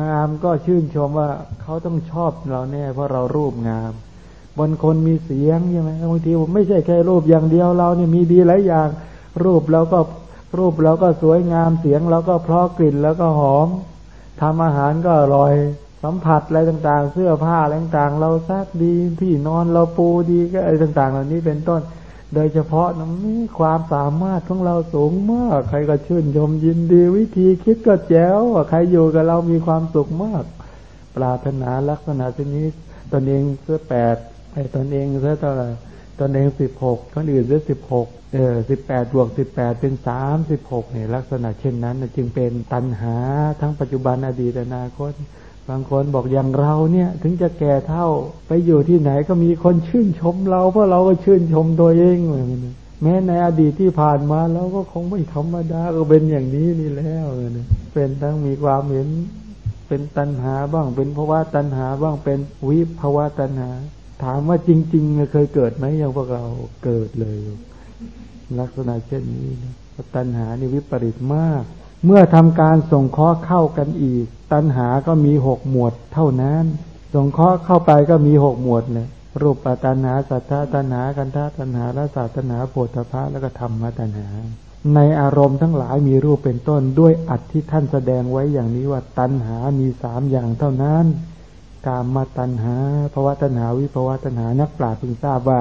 งามก็ชื่นชมว่าเขาต้องชอบเราแน่ เพราะเรารูปงาม บางคนมีเสียงใช่ไหมบางทีผมไม่ใช่แค่รูปอย่างเดียวเราเนี่ยมีดีหลายอย่าง รูปเราก็รูปเราก็สวยงามเสียงเราก็เพราะกลิ่นแล้วก็หอมทำอาหารก็อร่อยสัมผัสอะไรต่างๆ เสื้อผ้าอะไรต่างๆ เราซักดีที่นอนเราปูดีก็อะไรต่างๆ เหล่านี้เป็นต้น โดยเฉพาะนี้ความสามารถของเราสูงมาก ใครก็ชื่นชมยินดีวิธีคิดก็แจ๋วใครอยู่กับเรามีความสุขมาก ปรารถนาลักษณะชนี้ตนเองเสื้อแปดไอ้ตนเองเสื้อเท่าไรตนเองสิบหกคนอื่นเสื้อสิบหกเออสิบแปดบวกสิบแปดเป็นสามสิบหกเนี่ยลักษณะเช่นนั้น จึงเป็นตัณหาทั้งปัจจุบันอดีตอนาคต บางคนบอกอย่างเราเนี่ยถึงจะแก่เท่าไปอยู่ที่ไหนก็มีคนชื่นชมเรา เพราะเราก็ชื่นชมตัวเองเหมือนแม้ในอดีตที่ผ่านมาเราก็คงไม่ธรรมดาก็เป็นอย่างนี้นี่แล้วเป็นทั้งมีความเห็น เป็นตัณหาบ้างเป็นภาวะตัณหาบ้างเป็นวิภาวะตัณหา ถามว่าจริงๆเคยเกิดไหมอย่างพวกเราเกิดเลย ลักษณะเช่นนี้นะตัณหานี่วิปริตมาก เมื่อทำการส่งเคราะห์เข้ากันอีก ตัณหาก็มีหกหมวดเท่านั้น ส่งเคราะห์เข้าไปก็มีหกหมวดเลยรูปปัตัณหาสัทธาตัณหากันธาตัณหาและศาสนาโพธพะแล้วก็ธรรมตัณหา ในอารมณ์ทั้งหลายมีรูปเป็นต้นด้วยอัดที่ท่านแสดงไว้อย่างนี้ว่าตัณหามีสามอย่างเท่านั้น กามมาตัณหาภาวะตัณหาวิภาวะตัณหานักปราชญ์พึงทราบว่า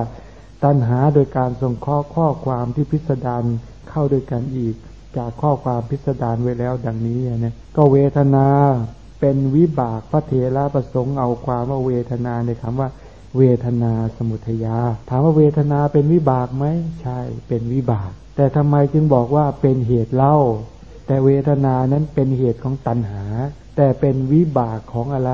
ตัณหาโดยการส่งข้อข้อความที่พิสดารเข้าด้วยกันอีก จากข้อความพิสดารไว้แล้วดังนี้นะก็เวทนาเป็นวิบากพระเถระประสงค์เอาความว่าเวทนาในคำว่าเวทนาสมุทยา ถามว่าเวทนาเป็นวิบากไหมใช่เป็นวิบาก แต่ทำไมจึงบอกว่าเป็นเหตุเล่า แต่เวทนานั้นเป็นเหตุของตัณหา แต่เป็นวิบากของอะไร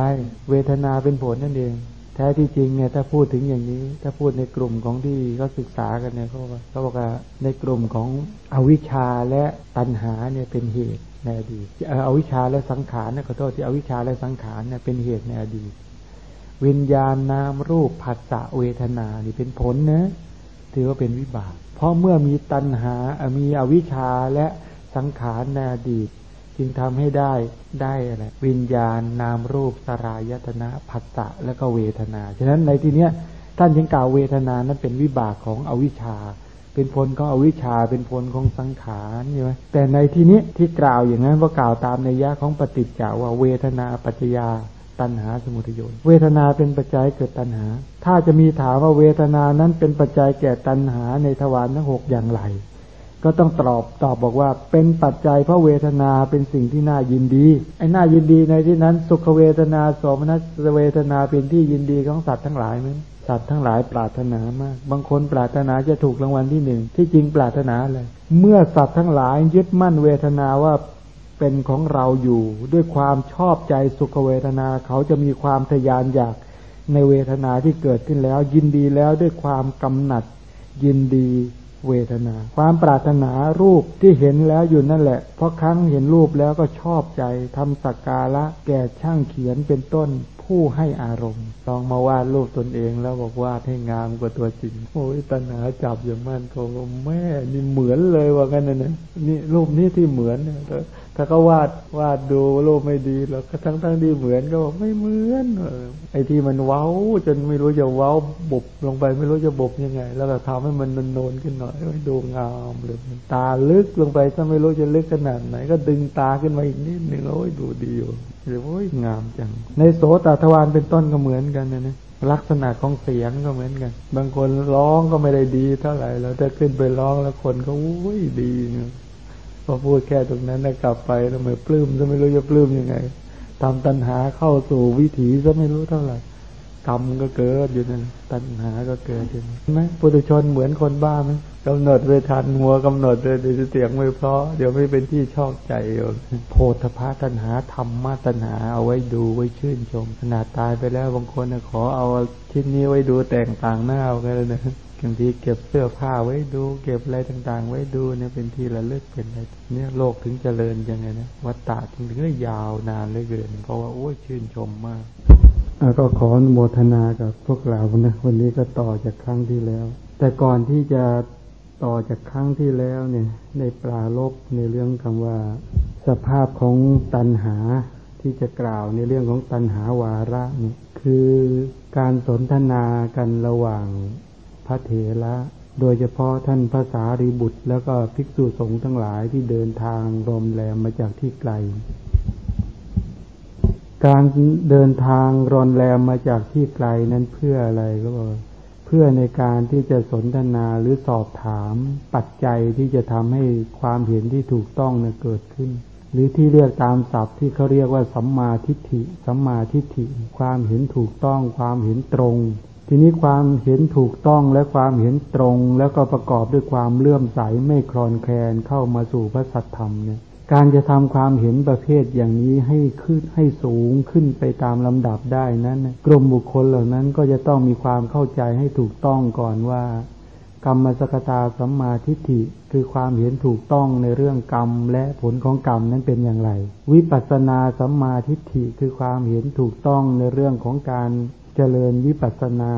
เวทนาเป็นผลนั่นเอง แท้ที่จริงเนี่ยถ้าพูดถึงอย่างนี้ ถ้าพูดในกลุ่มของที่เขาศึกษากันเนี่ยเขาบอกเขาบอกว่าในกลุ่มของอวิชชาและตัณหาเนี่ยเป็นเหตุในอดีตอวิชชาและสังขารเนี่ยขอโทษที่อวิชชาและสังขารเนี่ยเป็นเหตุในอดีต วิญญาณนามรูปผัสสะเวทนานี่เป็นผลนะถือว่าเป็นวิบาก เพราะเมื่อมีตัณหา มีอวิชชาและสังขารในอดีต จึงทำให้ได้ได้อะไรวิญญาณนามรูปสรายตนะผัสสะและก็เวทนา ฉะนั้นในที่เนี้ยท่านยังกล่าวเวทนานั้นเป็นวิบากของอวิชชา เป็นผลของอวิชชา เป็นผลของสังขารใช่ไหมแต่ในที่นี้ที่กล่าวอย่างนั้นว่ากล่าวตามในยะของปฏิจจาว่าเวทนาปัจจยาตัณหาสมุทโยนเวทนาเป็นปัจจัยเกิดตัณหา ถ้าจะมีถามว่าเวทนานั้นเป็นปัจจัยแก่ตัณหาในทวารทั้งหกอย่างไร ก็ต้องตอบตอบบอกว่า เป็นปัจจัยเพราะเวทนาเป็นสิ่งที่น่ายินดีไอ้น่ายินดีในที่นั้น สุขเวทนาสมนัสเวทนาเป็นที่ยินดีของสัตว์ทั้งหลายไหมสัตว์ทั้งหลายปรารถนามาก บางคนปรารถนาจะถูกรางวัลที่หนึ่งที่จริงปรารถนาเลย เมื่อสัตว์ทั้งหลายยึดมั่นเวทนาว่าเป็นของเราอยู่ ด้วยความชอบใจสุขเวทนาเขาจะมีความทยานอยากในเวทนาที่เกิดขึ้นแล้ว ยินดีแล้วด้วยความกำหนัดยินดี เวทนา ความปรารถนารูปที่เห็นแล้วอยู่นั่นแหละ เพราะครั้งเห็นรูปแล้วก็ชอบใจทำสักการะแก่ช่างเขียนเป็นต้น ผู้ให้อารมณ์ลองมาวาดรูปตนเองแล้วบอกวาดให้งามกว่าตัวจริง โอ้ยตัณหาจับอย่างมั่นคงแม่นี่เหมือนเลยว่ากันนะเนี่ยนี่รูปนี้ที่เหมือนเนี่ยถ้าเขาวาดวาดดูรูปไม่ดีแล้วก็ทั้งทั้งที่เหมือนก็บอกไม่เหมือนไอ้ที่มันเว้า จนไม่รู้จะเว้าบุบลงไปไม่รู้จะบุบยังไง แล้วก็ทำให้มันโนนขึ้นหน่อยดูงามเลยตาลึกลงไปถ้าไม่รู้จะลึกขนาดไหน ก็ดึงตาขึ้นมาอีกนิดหนึ่งโอ้ยดูดีอยู่ หรือโอ้ยงามจัง ในโสตทวารเป็นต้นก็เหมือนกันนะเนี่ยลักษณะของเสียงก็เหมือนกัน บางคนร้องก็ไม่ได้ดีเท่าไหร่แล้วถ้าขึ้นไปร้องแล้วคนก็อุ้ยดีเนี่ยพอพูดแค่ตรงนั้นได้กลับไปแล้วไม่ปลื้มจะไม่รู้จะปลื้มยังไงทำตัณหาเข้าสู่วิถีจะไม่รู้เท่าไหร่กรรมก็เกิดอยู่นั่นตัณหาก็เกิดอยู่ไหมปุถุชนเหมือนคนบ้าไหม กำหนดไปทันหัวกำหนดเลยเดี๋ยวเสียงไม่เพราะ เดี๋ยวไม่เป็นที่ชอบใจโยโพธพาตัณหาธรรมะตัณหาเอาไว้ดูไว้ชื่นชม ขนาดตายไปแล้วบางคนขอเอาชิ้นนี้ไว้ดูแต่งต่างหน้าเอากันเลยนะบางทีเก็บเสื้อผ้าไว้ดู เก็บอะไรต่าง ๆ ไว้ดูเนี่ยเป็นที่ระลึกเป็นอะไรเนี่ยโลกถึงเจริญยังไงนะวัฏฏะถึงถึงยาวนานเลยเกินเพราะว่าโอ้ยชื่นชมมากก็ขอโมทนากับพวกเรานะวันนี้ก็ต่อจากครั้งที่แล้ว แต่ก่อนที่จะ ต่อจากครั้งที่แล้วเนี่ยในปลาลบในเรื่องคำว่า สภาพของตันหาที่จะกล่าวในเรื่องของตันหาวาระเนี่ยคือการสนทนากันระหว่างพระเถระโดยเฉพาะท่านภาษารีบุตร แล้วก็ภิกษุสงฆ์ทั้งหลายที่เดินทางรมแรมมาจากที่ไกล การเดินทางรอนแรมมาจากที่ไกลนั้นเพื่ออะไรก็บอก พื่อในการที่จะสนทนาหรือสอบถามปัจจัยที่จะทำให้ความเห็นที่ถูกต้องเนี่ยเกิดขึ้น หรือที่เรียกตามศัพท์ที่เขาเรียกว่าสัมมาทิฏฐิสัมมาทิฏฐิ ความเห็นถูกต้อง ความเห็นตรง ทีนี้ความเห็นถูกต้องและความเห็นตรง แล้วก็ประกอบด้วยความเลื่อมใสไม่คลอนแคลนเข้ามาสู่พระสัทธรรมเนี่ย การจะทำความเห็นประเภทอย่างนี้ให้ขึ้นให้สูงขึ้นไปตามลำดับได้นั้นกลุ่มบุคคลเหล่านั้นก็จะต้องมีความเข้าใจให้ถูกต้องก่อนว่า กรรมสกตาสัมมาทิฏฐิคือความเห็นถูกต้องในเรื่องกรรมและผลของกรรมนั้นเป็นอย่างไร วิปัสสนาสัมมาทิฏฐิคือความเห็นถูกต้องในเรื่องของการเจริญวิปัสสนา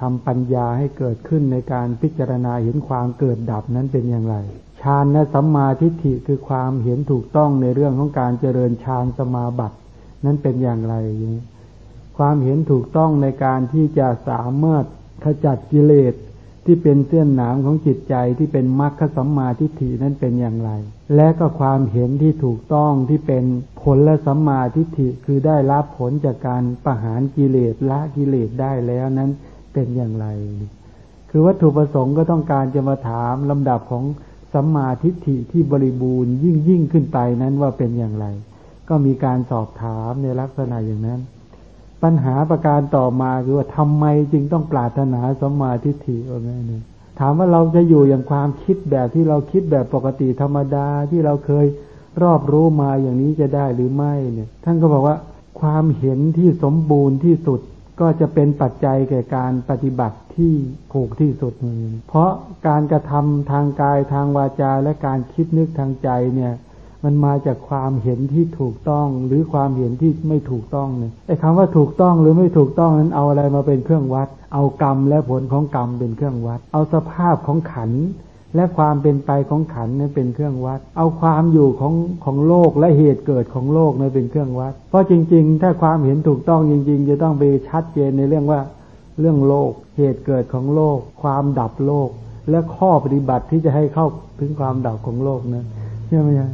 ทำปัญญาให้เกิดขึ้นในการพิจารณาเห็นความเกิดดับนั้นเป็นอย่างไร ฌานและสัมมาทิฏฐิคือความเห็นถูกต้องในเรื่องของการเจริญฌานสมาบัติ นั้นเป็นอย่างไรความเห็นถูกต้องในการที่จะสามารถขจัดกิเลสที่เป็นเส้นหนามของจิตใจที่เป็นมรรคสัมมาทิฏฐินั้นเป็นอย่างไร และก็ความเห็นที่ถูกต้องที่เป็นผลและสัมมาทิฏฐิคือได้รับผลจากการประหารกิเลสละกิเลสได้แล้วนั้นเป็นอย่างไร คือวัตถุประสงค์ก็ต้องการจะมาถามลำดับของ สัมมาทิฏฐิที่บริบูรณ์ยิ่งยิ่งขึ้นไปนั้นว่าเป็นอย่างไร ก็มีการสอบถามในลักษณะอย่างนั้น ปัญหาประการต่อมาคือว่าทำไมจึงต้องปรารถนาสัมมาธิฏฐิว่าไงเนี่ยถามว่าเราจะอยู่อย่างความคิดแบบที่เราคิดแบบปกติธรรมดาที่เราเคยรอบรู้มาอย่างนี้จะได้หรือไม่เนี่ย ท่านก็บอกว่า ความเห็นที่สมบูรณ์ที่สุด ก็จะเป็นปัจจัยแก่การปฏิบัติที่ถูกที่สุด เพราะการกระทำทางกายทางวาจาและการคิดนึกทางใจเนี่ย มันมาจากความเห็นที่ถูกต้องหรือความเห็นที่ไม่ถูกต้องเนี่ยไอ้คำว่าถูกต้องหรือไม่ถูกต้องนั้นเอาอะไรมาเป็นเครื่องวัด เอากรรมและผลของกรรมเป็นเครื่องวัด เอาสภาพของขัน และความเป็นไปของขันนี่เป็นเครื่องวัด เอาความอยู่ของของโลกและเหตุเกิดของโลกนี่เป็นเครื่องวัด เพราะจริง ๆ ถ้าความเห็นถูกต้องจริง ๆ จะต้องไปชัดเจนในเรื่องว่า เรื่องโลก เหตุเกิดของโลก ความดับโลก และข้อปฏิบัติที่จะให้เข้าถึงความดับของโลกนะใช่ไหมครับ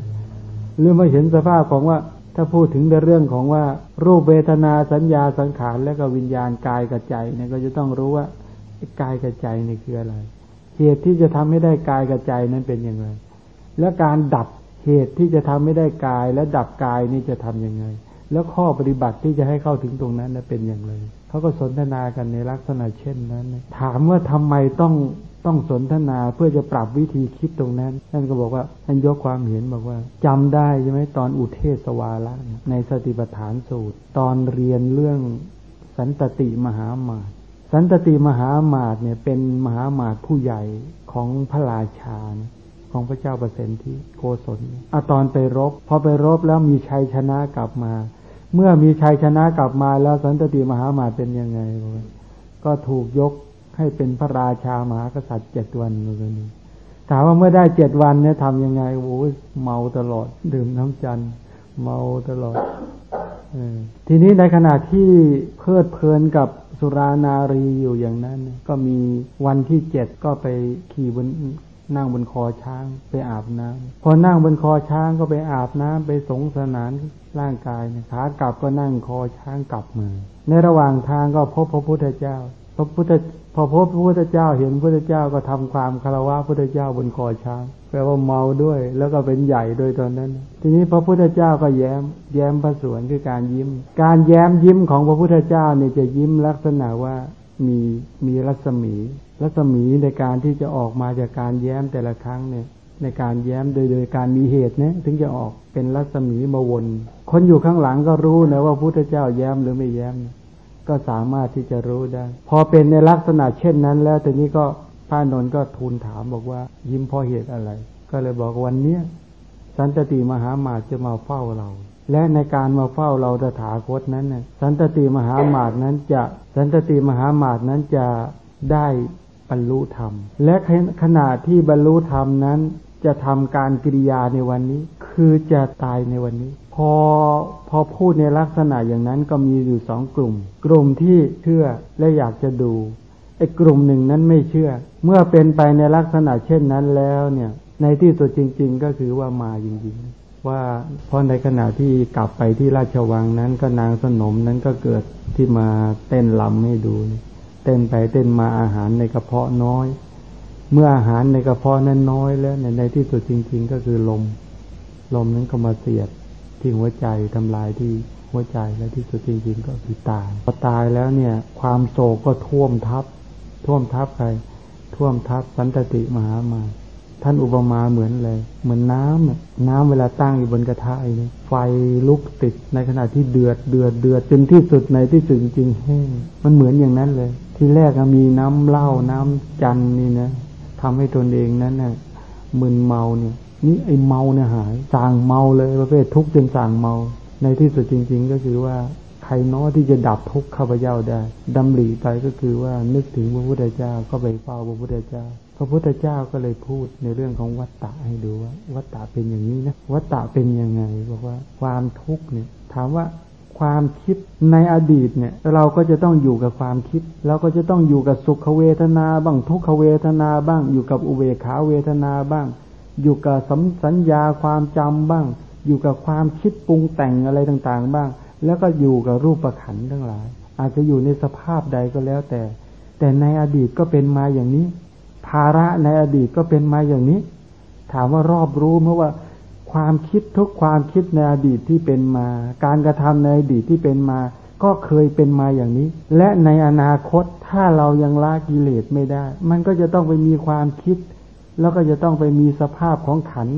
หรือมาเห็นสภาพของว่าถ้าพูดถึงในเรื่องของว่า รูปเวทนาสัญญาสังขารและก็วิญญาณกายกับใจเนี่ยก็จะต้องรู้ว่ากายกับใจนี่คืออะไร เหตุที่จะทำให้ได้กายกับใจนั้นเป็นยังไง และการดับเหตุที่จะทำให้ได้กาย และดับกายนี่จะทํำยังไง แล้วข้อปฏิบัติที่จะให้เข้าถึงตรงนั้นเป็นอย่างไรเขาก็สนทนากันในลักษณะเช่นนั้น ถามว่าทำไมต้องต้องสนทนาเพื่อจะปรับวิธีคิดตรงนั้นท่านก็บอกว่าท่านยกความเห็นบอกว่าจำได้ใช่ไหมตอนอุเทศวาระในสติปัฏฐานสูตร ตอนเรียนเรื่องสันตติมหามาต สันตติมหามาตเนี่ย เป็นมหามาตผู้ใหญ่ของพระราชาของพระเจ้าประสิทธิโกศลอตอนไปรบ พอไปรบแล้วมีชัยชนะกลับมา เมื่อมีชัยชนะกลับมาแล้วสันตติมหามาตเป็นยังไงก็ถูกยกให้เป็นพระราชามหากษัตริย์เจ็ดวันเลยนี่ถามว่าเมื่อได้เจ็ดวันเนี่ยทำยังไงโอ้เมาตลอด ดื่มน้ำจันเมาตลอดทีนี้ในขณะที่เพลิดเพลินกับ สุรานารีอยู่อย่างนั้น ก็มีวันที่เจ็ดก็ไปขี่บนนั่งบนคอช้างไปอาบน้ำพอนั่งบนคอช้างก็ไปอาบน้ำไปสงสนานร่างกายขากลับก็นั่งคอช้างกลับมือในระหว่างทางก็พบพระพุทธเจ้า พระพุทธ พอพบพระพุทธเจ้าเห็นพระพุทธเจ้าก็ทำความคารวะพระพุทธเจ้าบนคอช้างแปลว่าเมาด้วย แล้วก็เป็นใหญ่โดยตอนนั้น ทีนี้พระพุทธเจ้าก็แย้ม แย้มพระสวนคือการยิ้ม การแย้มยิ้มของพระพุทธเจ้าเนี่ยจะยิ้มลักษณะว่ามีมีรัศมี รัศมีในการที่จะออกมาจากการแย้มแต่ละครั้งเนี่ยในการแย้มโดยโดยการมีเหตุเนี่ยถึงจะออกเป็นรัศมีมาวน คนอยู่ข้างหลังก็รู้นะว่าพระพุทธเจ้าแย้มหรือไม่แย้ม ก็สามารถที่จะรู้ได้ พอเป็นในลักษณะเช่นนั้นแล้วทีนี้ก็พระนนท์ก็ทูลถามบอกว่า ยิ้มเพราะเหตุอะไร ก็เลยบอกวันเนี้ยสันตติมหามาตจะมาเฝ้าเรา และในการมาเฝ้าเราตถาคตนั้นน่ยสันตติมหามาตนั้นจะสันตติมหามาตนั้นจะได้บรรลุธรรม และขณะที่บรรลุธรรมนั้น จะทำการกิริยาในวันนี้ คือจะตายในวันนี้ พอพอพูดในลักษณะอย่างนั้นก็มีอยู่สองกลุ่ม กลุ่มที่เชื่อและอยากจะดูไอ้กลุ่มหนึ่งนั้นไม่เชื่อ เมื่อเป็นไปในลักษณะเช่นนั้นแล้วเนี่ย ในที่สุดจริง ๆ ก็คือว่ามาจริงๆ ว่าเพราะในขณะที่กลับไปที่ราชวังนั้นก็นางสนมนั้นก็เกิดที่มาเต้นลำให้ดู เต้นไปเต้นมาอาหารในกระเพาะน้อย เมื่ออาหารในกระเพาะนั้นน้อยแล้วในที่สุดจริง ๆ ก็คือลม ลมนั้นก็มาเสียด ที่หัวใจทำลายที่หัวใจและที่สุดจริงๆก็คือตายพอตายแล้วเนี่ย ความโศกก็ท่วมทับ ท่วมทับใคร ท่วมทับสันตติมหามาท่านอุปมาเหมือนเลย เหมือนน้ำน้ำเวลาตั้งอยู่บนกระทะไอ้นี่ไฟลุกติดในขณะที่เดือดเดือดเดือดจนที่สุดในที่สุดจริงแห้งมันเหมือนอย่างนั้นเลย ที่แรกมีน้ำเหล้าน้ำจันนี่นะทำให้ตนเองนั้นน่ะมึนเมาเนี่ย นี่ไอเมาเนี่ยหายสั่งเมาเลยประเภททุกข์จนสั่งเมา ในที่สุดจริง ๆ ก็คือว่าใครน้อที่จะดับทุกข์ข้าพเจ้าได้ดำริไปก็คือว่านึกถึงพระพุทธเจ้าก็ไปเฝ้าพระพุทธเจ้า พระพุทธเจ้าก็เลยพูดในเรื่องของวัตตะให้ดูว่า วัตตะเป็นอย่างนี้นะวัตตะเป็นยังไงบอกว่าความทุกข์เนี่ย ถามว่าความคิดในอดีตเนี่ย เราก็จะต้องอยู่กับความคิดเราก็จะต้องอยู่กับสุขเวทนาบ้างทุกขเวทนาบ้าง อยู่กับอุเบกขาเวทนาบ้าง อยู่กับสัญญาความจำบ้าง อยู่กับความคิดปรุงแต่งอะไรต่างๆ บ้าง แล้วก็อยู่กับรูปประขันทั้งหลาย อาจจะอยู่ในสภาพใดก็แล้วแต่ แต่ในอดีตก็เป็นมาอย่างนี้ ภาระในอดีตก็เป็นมาอย่างนี้ ถามว่ารอบรู้เมื่อว่าความคิดทุกความคิดในอดีตที่เป็นมา การกระทำในอดีตที่เป็นมา ก็เคยเป็นมาอย่างนี้ และในอนาคตถ้าเรายังละกิเลสไม่ได้ มันก็จะต้องไปมีความคิด แล้วก็จะต้องไปมีสภาพของขัน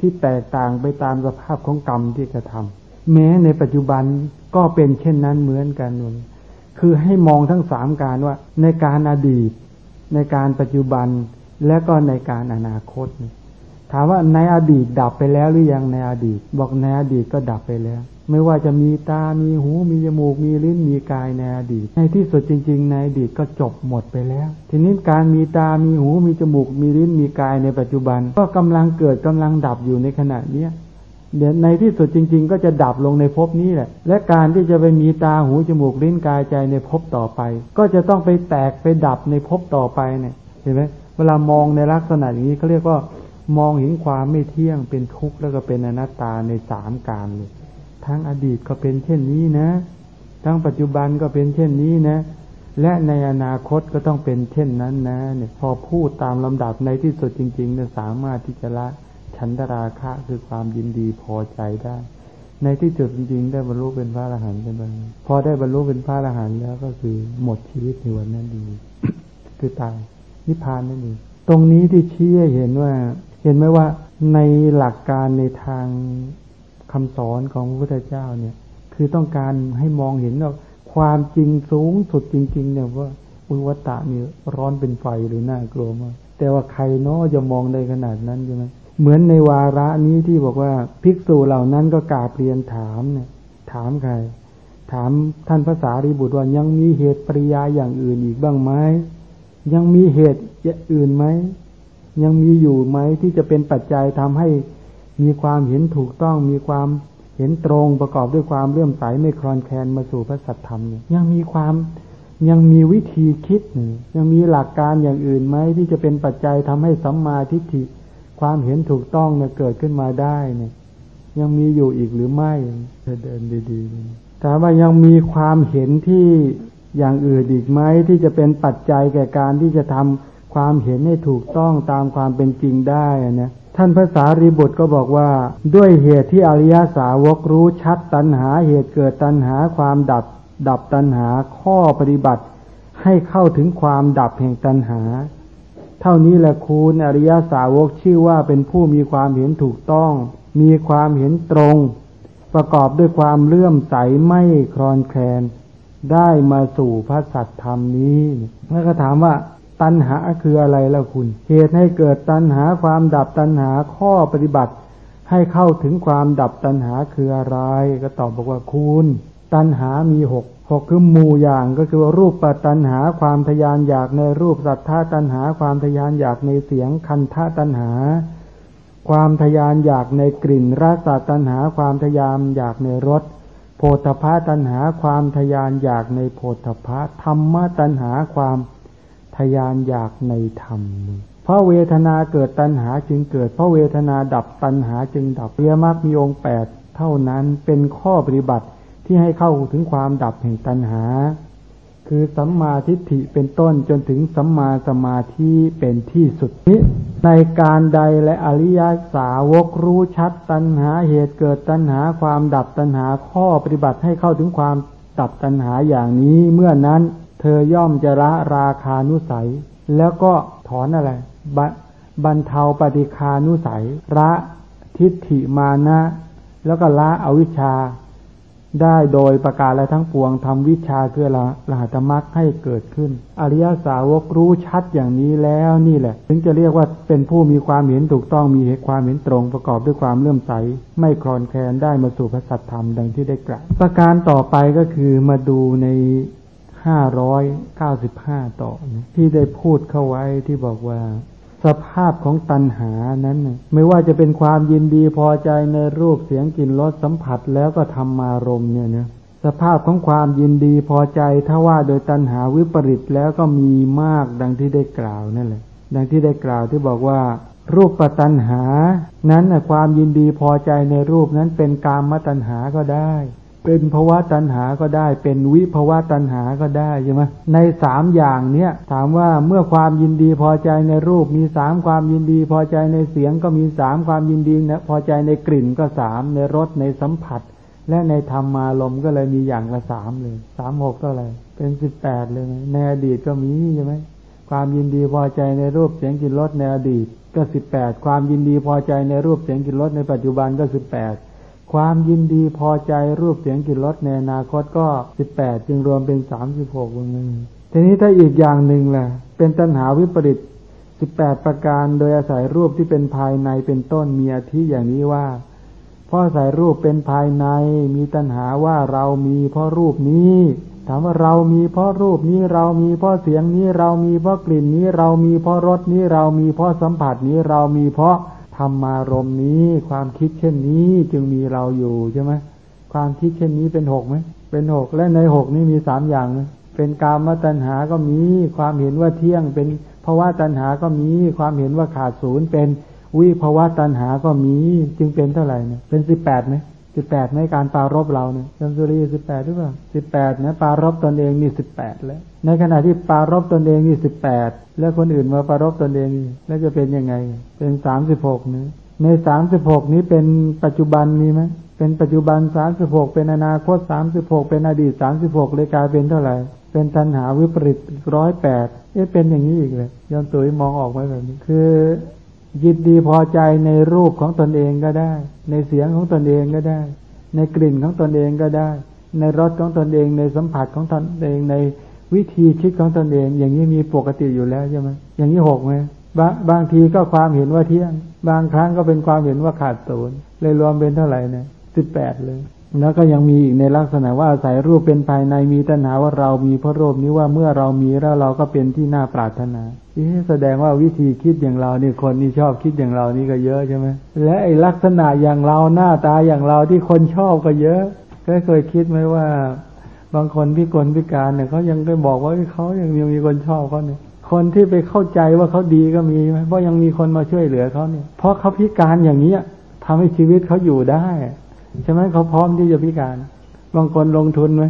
ที่แตกต่างไปตามสภาพของกรรมที่กระทำแม้ในปัจจุบันก็เป็นเช่นนั้นเหมือนกันนคือให้มองทั้งสามการว่า ในการอดีต ในการปัจจุบันและก็ในการอนาคต ถามว่าในอดีตดับไปแล้วหรือยังในอดีต บอกในอดีตก็ดับไปแล้ว ไม่ว่าจะมีตา มีหู มีจมูก มีลิ้น มีกายในอดีต ในที่สุดจริง ๆ ในอดีตก็จบหมดไปแล้ว ทีนี้การมีตา มีหู มีจมูก มีลิ้น มีกายในปัจจุบัน ก็กำลังเกิดกำลังดับอยู่ในขณะเนี้ยเดี๋ยวในที่สุดจริง ๆ ก็จะดับลงในภพนี้แหละ และการที่จะไปมีตาหูจมูกลิ้นกายใจในภพต่อไป ก็จะต้องไปแตกไปดับในภพต่อไปเนี่ย เห็นไหมเวลามองในลักษณะอย่างนี้เขาเรียกว่ามองเห็นความไม่เที่ยงเป็นทุกข์แล้วก็เป็นอนัตตาในสามการเลย ทั้งอดีตก็เป็นเช่นนี้นะ ทั้งปัจจุบันก็เป็นเช่นนี้นะ และในอนาคตก็ต้องเป็นเช่นนั้นนะ เนี่ย พอพูดตามลำดับในที่สุดจริงๆเนี่ยสามารถที่จะละฉันทราคะคือความยินดีพอใจได้ ในที่สุดจริงๆ ได้บรรลุเป็นพระอรหันต์เป็นบ้างพอได้บรรลุเป็นพระอรหันต์แล้วก็คือหมดชีวิตในวันนั้นดี คือตายนิพพานนั่นเองตรงนี้ที่ชี้ให้เห็นว่า เห็นไหมว่าในหลักการในทาง คำสอนของพระพุทธเจ้าเนี่ย คือต้องการให้มองเห็นว่าความจริงสูงสุดจริง ๆ เนี่ยว่าอุวัตตะนี่ร้อนเป็นไฟหรือน่ากลัวมากแต่ว่าใครเนาะจะมองได้ขนาดนั้นใช่ไหมเหมือนในวาระนี้ที่บอกว่าภิกษุเหล่านั้นก็กราบเรียนถามเนี่ย ถามใคร ถามท่านภาษารีบุตรว่ายังมีเหตุปริยาอย่างอื่นอีกบ้างไหมยังมีเหตุอื่นไหมยังมีอยู่ไหมที่จะเป็นปัจจัยทำให้ มีความเห็นถูกต้องมีความเห็นตรงประกอบด้วยความเลื่อมใสไม่คลอนแคลนมาสู่พระสัทธรรมเนี่ยยังมีความยังมีวิธีคิดยังมีหลักการอย่างอื่นไหมที่จะเป็นปัจจัยทำให้สัมมาทิฏฐิความเห็นถูกต้องเนี่ยเกิดขึ้นมาได้เนี่ย ยังมีอยู่อีกหรือไม่เธอเดินดีๆถามว่ายังมีความเห็นที่อย่างอื่นอีกไหมที่จะเป็นปัจจัยแก่การที่จะทำความเห็นให้ถูกต้องตามความเป็นจริงได้นะ ท่านภาษารีบุตรก็บอกว่า ด้วยเหตุที่อริยสาวกรู้ชัดตัณหาเหตุเกิดตัณหาความดับ ดับตัณหาข้อปฏิบัติ ให้เข้าถึงความดับแห่งตัณหา เท่านี้แหละคุณอริยสาวกชื่อว่าเป็นผู้มีความเห็นถูกต้อง มีความเห็นตรง ประกอบด้วยความเลื่อมใสไม่คลอนแคลนได้มาสู่พระสัตธรรมนี้แล้วก็ถามว่า ตัณหาคืออะไรล้วคุณ เหตุให้เกิดตัณหาความดับตัณหาข้อปฏิบัติ ให้เข้าถึงความดับตัณหาคืออะไร ก็ตอบบอกว่าคุณ ตัณหามีหกหกคือหมู่อย่างก็คือรูปปัตัณหาความทยานอยากในรูปสัทธาตัณหา ความทยานอยากในเสียงคันธาตัณหา ความทยานอยากในกลิ่นรสตัณหา ความทยานอยากในรสโพธพะตัณหาความทยานอยากในโพธพะธรรมะตัณหาความ ทยานอยากในธรรมเพราะเวทนาเกิดตัณหาจึงเกิด เพราะเวทนาดับตัณหาจึงดับเรียมากมีองค์แปดเท่านั้นเป็นข้อปฏิบัติที่ให้เข้าถึงความดับแห่งตัณหา คือสัมมาทิฏฐิเป็นต้นจนถึงสัมมาสมาธิเป็นที่สุดนี้ในการใดและอริยสาวกรู้ชัดตัณหาเหตุเกิดตัณหาความดับตัณหาข้อปฏิบัติให้เข้าถึงความดับตัณหาอย่างนี้เมื่อนั้น อย่อมจะละราคานุสัย แล้วก็ถอนอะไรบรรเทาปฏิคานุสัยละทิฏฐิมานะ แล้วก็ละอวิชชา ได้โดยประกาศและทั้งปวงทำวิชาเพื่อละรหัตมรรคให้เกิดขึ้น อริยสาวกรู้ชัดอย่างนี้แล้วนี่แหละ ถึงจะเรียกว่าเป็นผู้มีความเห็นถูกต้องมีเหตุความเห็นตรงประกอบด้วยความเลื่อมใส ไม่คลอนแคลนได้มาสู่พระสัทธรรมดังที่ได้กล่าวประการต่อไปก็คือมาดูใน ห้าร้อยเก้าสิบห้าต่อที่ได้พูดเข้าไว้ที่บอกว่า สภาพของตัณหานั้น ไม่ว่าจะเป็นความยินดีพอใจในรูปเสียงกลิ่นรสสัมผัสแล้วก็ทำมารมเนี่ยนะสภาพของความยินดีพอใจถ้าว่าโดยตัณหาวิปริตแล้วก็มีมากดังที่ได้กล่าวนั่นแหละ ดังที่ได้กล่าวที่บอกว่า รูปปัตัณหา นั้นความยินดีพอใจในรูปนั้นเป็นกามตัณหาก็ได้ เป็นภาวะตัณหาก็ได้ เป็นวิภาวะตัณหาก็ได้ใช่ไหมในสามอย่างเนี้ยถามว่าเมื่อความยินดีพอใจในรูปมีสามความยินดีพอใจในเสียงก็มีสามความยินดีนะพอใจในกลิ่นก็สามในรสในสัมผัส และในธรรมารมก็เลยมีอย่างละสามเลยสามหกก็เลยเป็นสิบแปดเลยในอดีตก็มีใช่ไหมความยินดีพอใจในรูปเสียงกลิ่นรสในอดีตก็สิบแปดความยินดีพอใจในรูปเสียงกลิ่นรสในปัจจุบันก็สิบแปด ความยินดีพอใจรูปเสียงกลิ่นรสในอนาคตก็สิบแปดจึงรวมเป็นสามสิบหกวงเงินทีนี้ถ้าอีกอย่างหนึ่งแหละเป็นตัณหาวิปริตสิบแปดประการโดยอาศัยรูปที่เป็นภายในเป็นต้นมีอาทิอย่างนี้ว่าเพราะอาศัยรูปเป็นภายในมีตัณหาว่าเรามีเพราะรูปนี้ ถามว่าเรามีเพราะรูปนี้เรามีเพราะเสียงนี้เรามีเพราะกลิ่นนี้เรามีเพราะรสนี้เรามีเพราะสัมผัสนี้เรามีเพราะ ธรรมารมณ์นี้ ความคิดเช่นนี้จึงมีเราอยู่ใช่ไหมความคิดเช่นนี้เป็นหกไหมเป็นหกและในหกนี้มีสามอย่างไหมเป็นกามตัณหาก็มี ความเห็นว่าเที่ยงเป็นภาวะตัณหาก็มี ความเห็นว่าขาดศูนย์เป็นวิภาวะตัณหาก็มี จึงเป็นเท่าไหร่เนี่ยเป็นสิบแปดไหม สิบแปดในการปารบเราเนี่ยจำสุรีสิบแปดหรือเปล่าสิบแปดนะปารบตนเองนี่สิบแปดแล้ว ในขณะที่ปารบตนเองนี่สิบแปดแล้วคนอื่นมาปารบตนเองแล้วจะเป็นยังไง เป็นสามสิบหกนะในสามสิบหกนี้เป็นปัจจุบันมีไหมเป็นปัจจุบันสามสิบหกเป็นอนาคตสามสิบหกเป็นอดีตสามสิบหกเลยกลายเป็นเท่าไหร่ เป็นตัณหาวิปริตร้อยแปดเอ๊ะเป็นอย่างนี้อีกเลยย้อนตุ๋ยมองออกไหมแบบนี้คือ ยินดีพอใจในรูปของตนเองก็ได้ ในเสียงของตนเองก็ได้ ในกลิ่นของตนเองก็ได้ ในรสของตนเองในสัมผัสของตนเองในวิธีคิดของตนเอง อย่างนี้มีปกติอยู่แล้วใช่ไหมอย่างนี้หกไหมบางบางทีก็ความเห็นว่าเที่ยง บางครั้งก็เป็นความเห็นว่าขาดศูนย์เลยรวมเป็นเท่าไหร่เนี่ยสิบแปดเลย แล้วก็ยังมีอีกในลักษณะว่าอาศัยรูปเป็นภายในมีตัณหาว่าเรามีเพราะรูปนี้ว่าเมื่อเรามีแล้วเราก็เป็นที่น่าปรารถนา แสดงว่าวิธีคิดอย่างเรานี่คนนี่ชอบคิดอย่างเรานี่ก็เยอะใช่ไหมและไอ้ลักษณะอย่างเราหน้าตาอย่างเราที่คนชอบก็เยอะเคยเคยคิดไหมว่า บางคนพิกลพิการเนี่ยเขายังไปบอกว่าเขายังมีมีคนชอบเขาเนี่ย คนที่ไปเข้าใจว่าเขาดีก็มีไหมเพราะยังมีคนมาช่วยเหลือเขาเนี่ย เพราะเขาพิการอย่างนี้ทำให้ชีวิตเขาอยู่ได้ใช่ไหมเขาพร้อมที่จะพิการ บางคนลงทุนไหม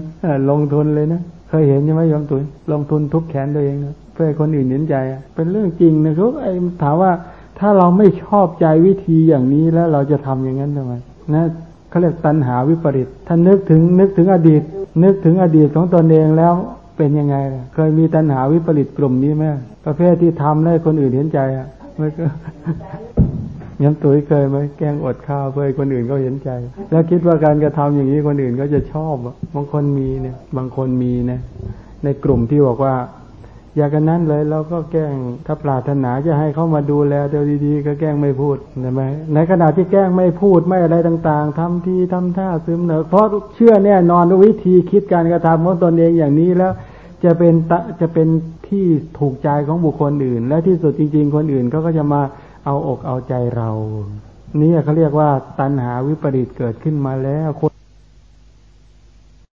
ลงทุนเลยนะ เคยเห็นใช่ไหมยมตุยลงทุนทุบแขนตัวเองเพื่อคนอื่นเห็นใจ เป็นเรื่องจริงนะครับไอ้ถามว่าถ้าเราไม่ชอบใจวิธีอย่างนี้แล้วเราจะทำอย่างนั้นทำไมนะเขาเรียกตัณหาวิปริตถ้านึกถึงนึกถึงอดีต นึกถึงอดีตของตนเองแล้วเป็นยังไง เคยมีตัณหาวิปริตกลุ่มนี้ไหมประเภทที่ทำให้คนอื่นเห็นใจอะไม่ก็ ย้ำตุ๋ยเคยไหมแกงอดข้าวเพื่อคนอื่นเขาเห็นใจ แล้วคิดว่าการกระทำอย่างนี้คนอื่นก็จะชอบบางคนมีเนี่ยบางคนมีนะในกลุ่มที่บอกว่า อยากกันนั้นเลยเราก็แกล้งถ้าปรารถนาจะให้เขามาดูแลเดี๋ยวดีๆ ก็แกล้งไม่พูดใช่ไหมในขณะที่แกล้งไม่พูดไม่อะไรต่าง ๆทำทีทำท่าซึมเนอเพราะเชื่อแน่นอนวิธีคิดการกระทำของตนเองอย่างนี้แล้ว จะเป็นจะเป็นที่ถูกใจของบุคคลอื่น และที่สุดจริง ๆ คนอื่นเขาก็จะมา เอาอกเอาใจเรานี่เขาเรียกว่าตัณหาวิปริตเกิดขึ้นมาแล้วคน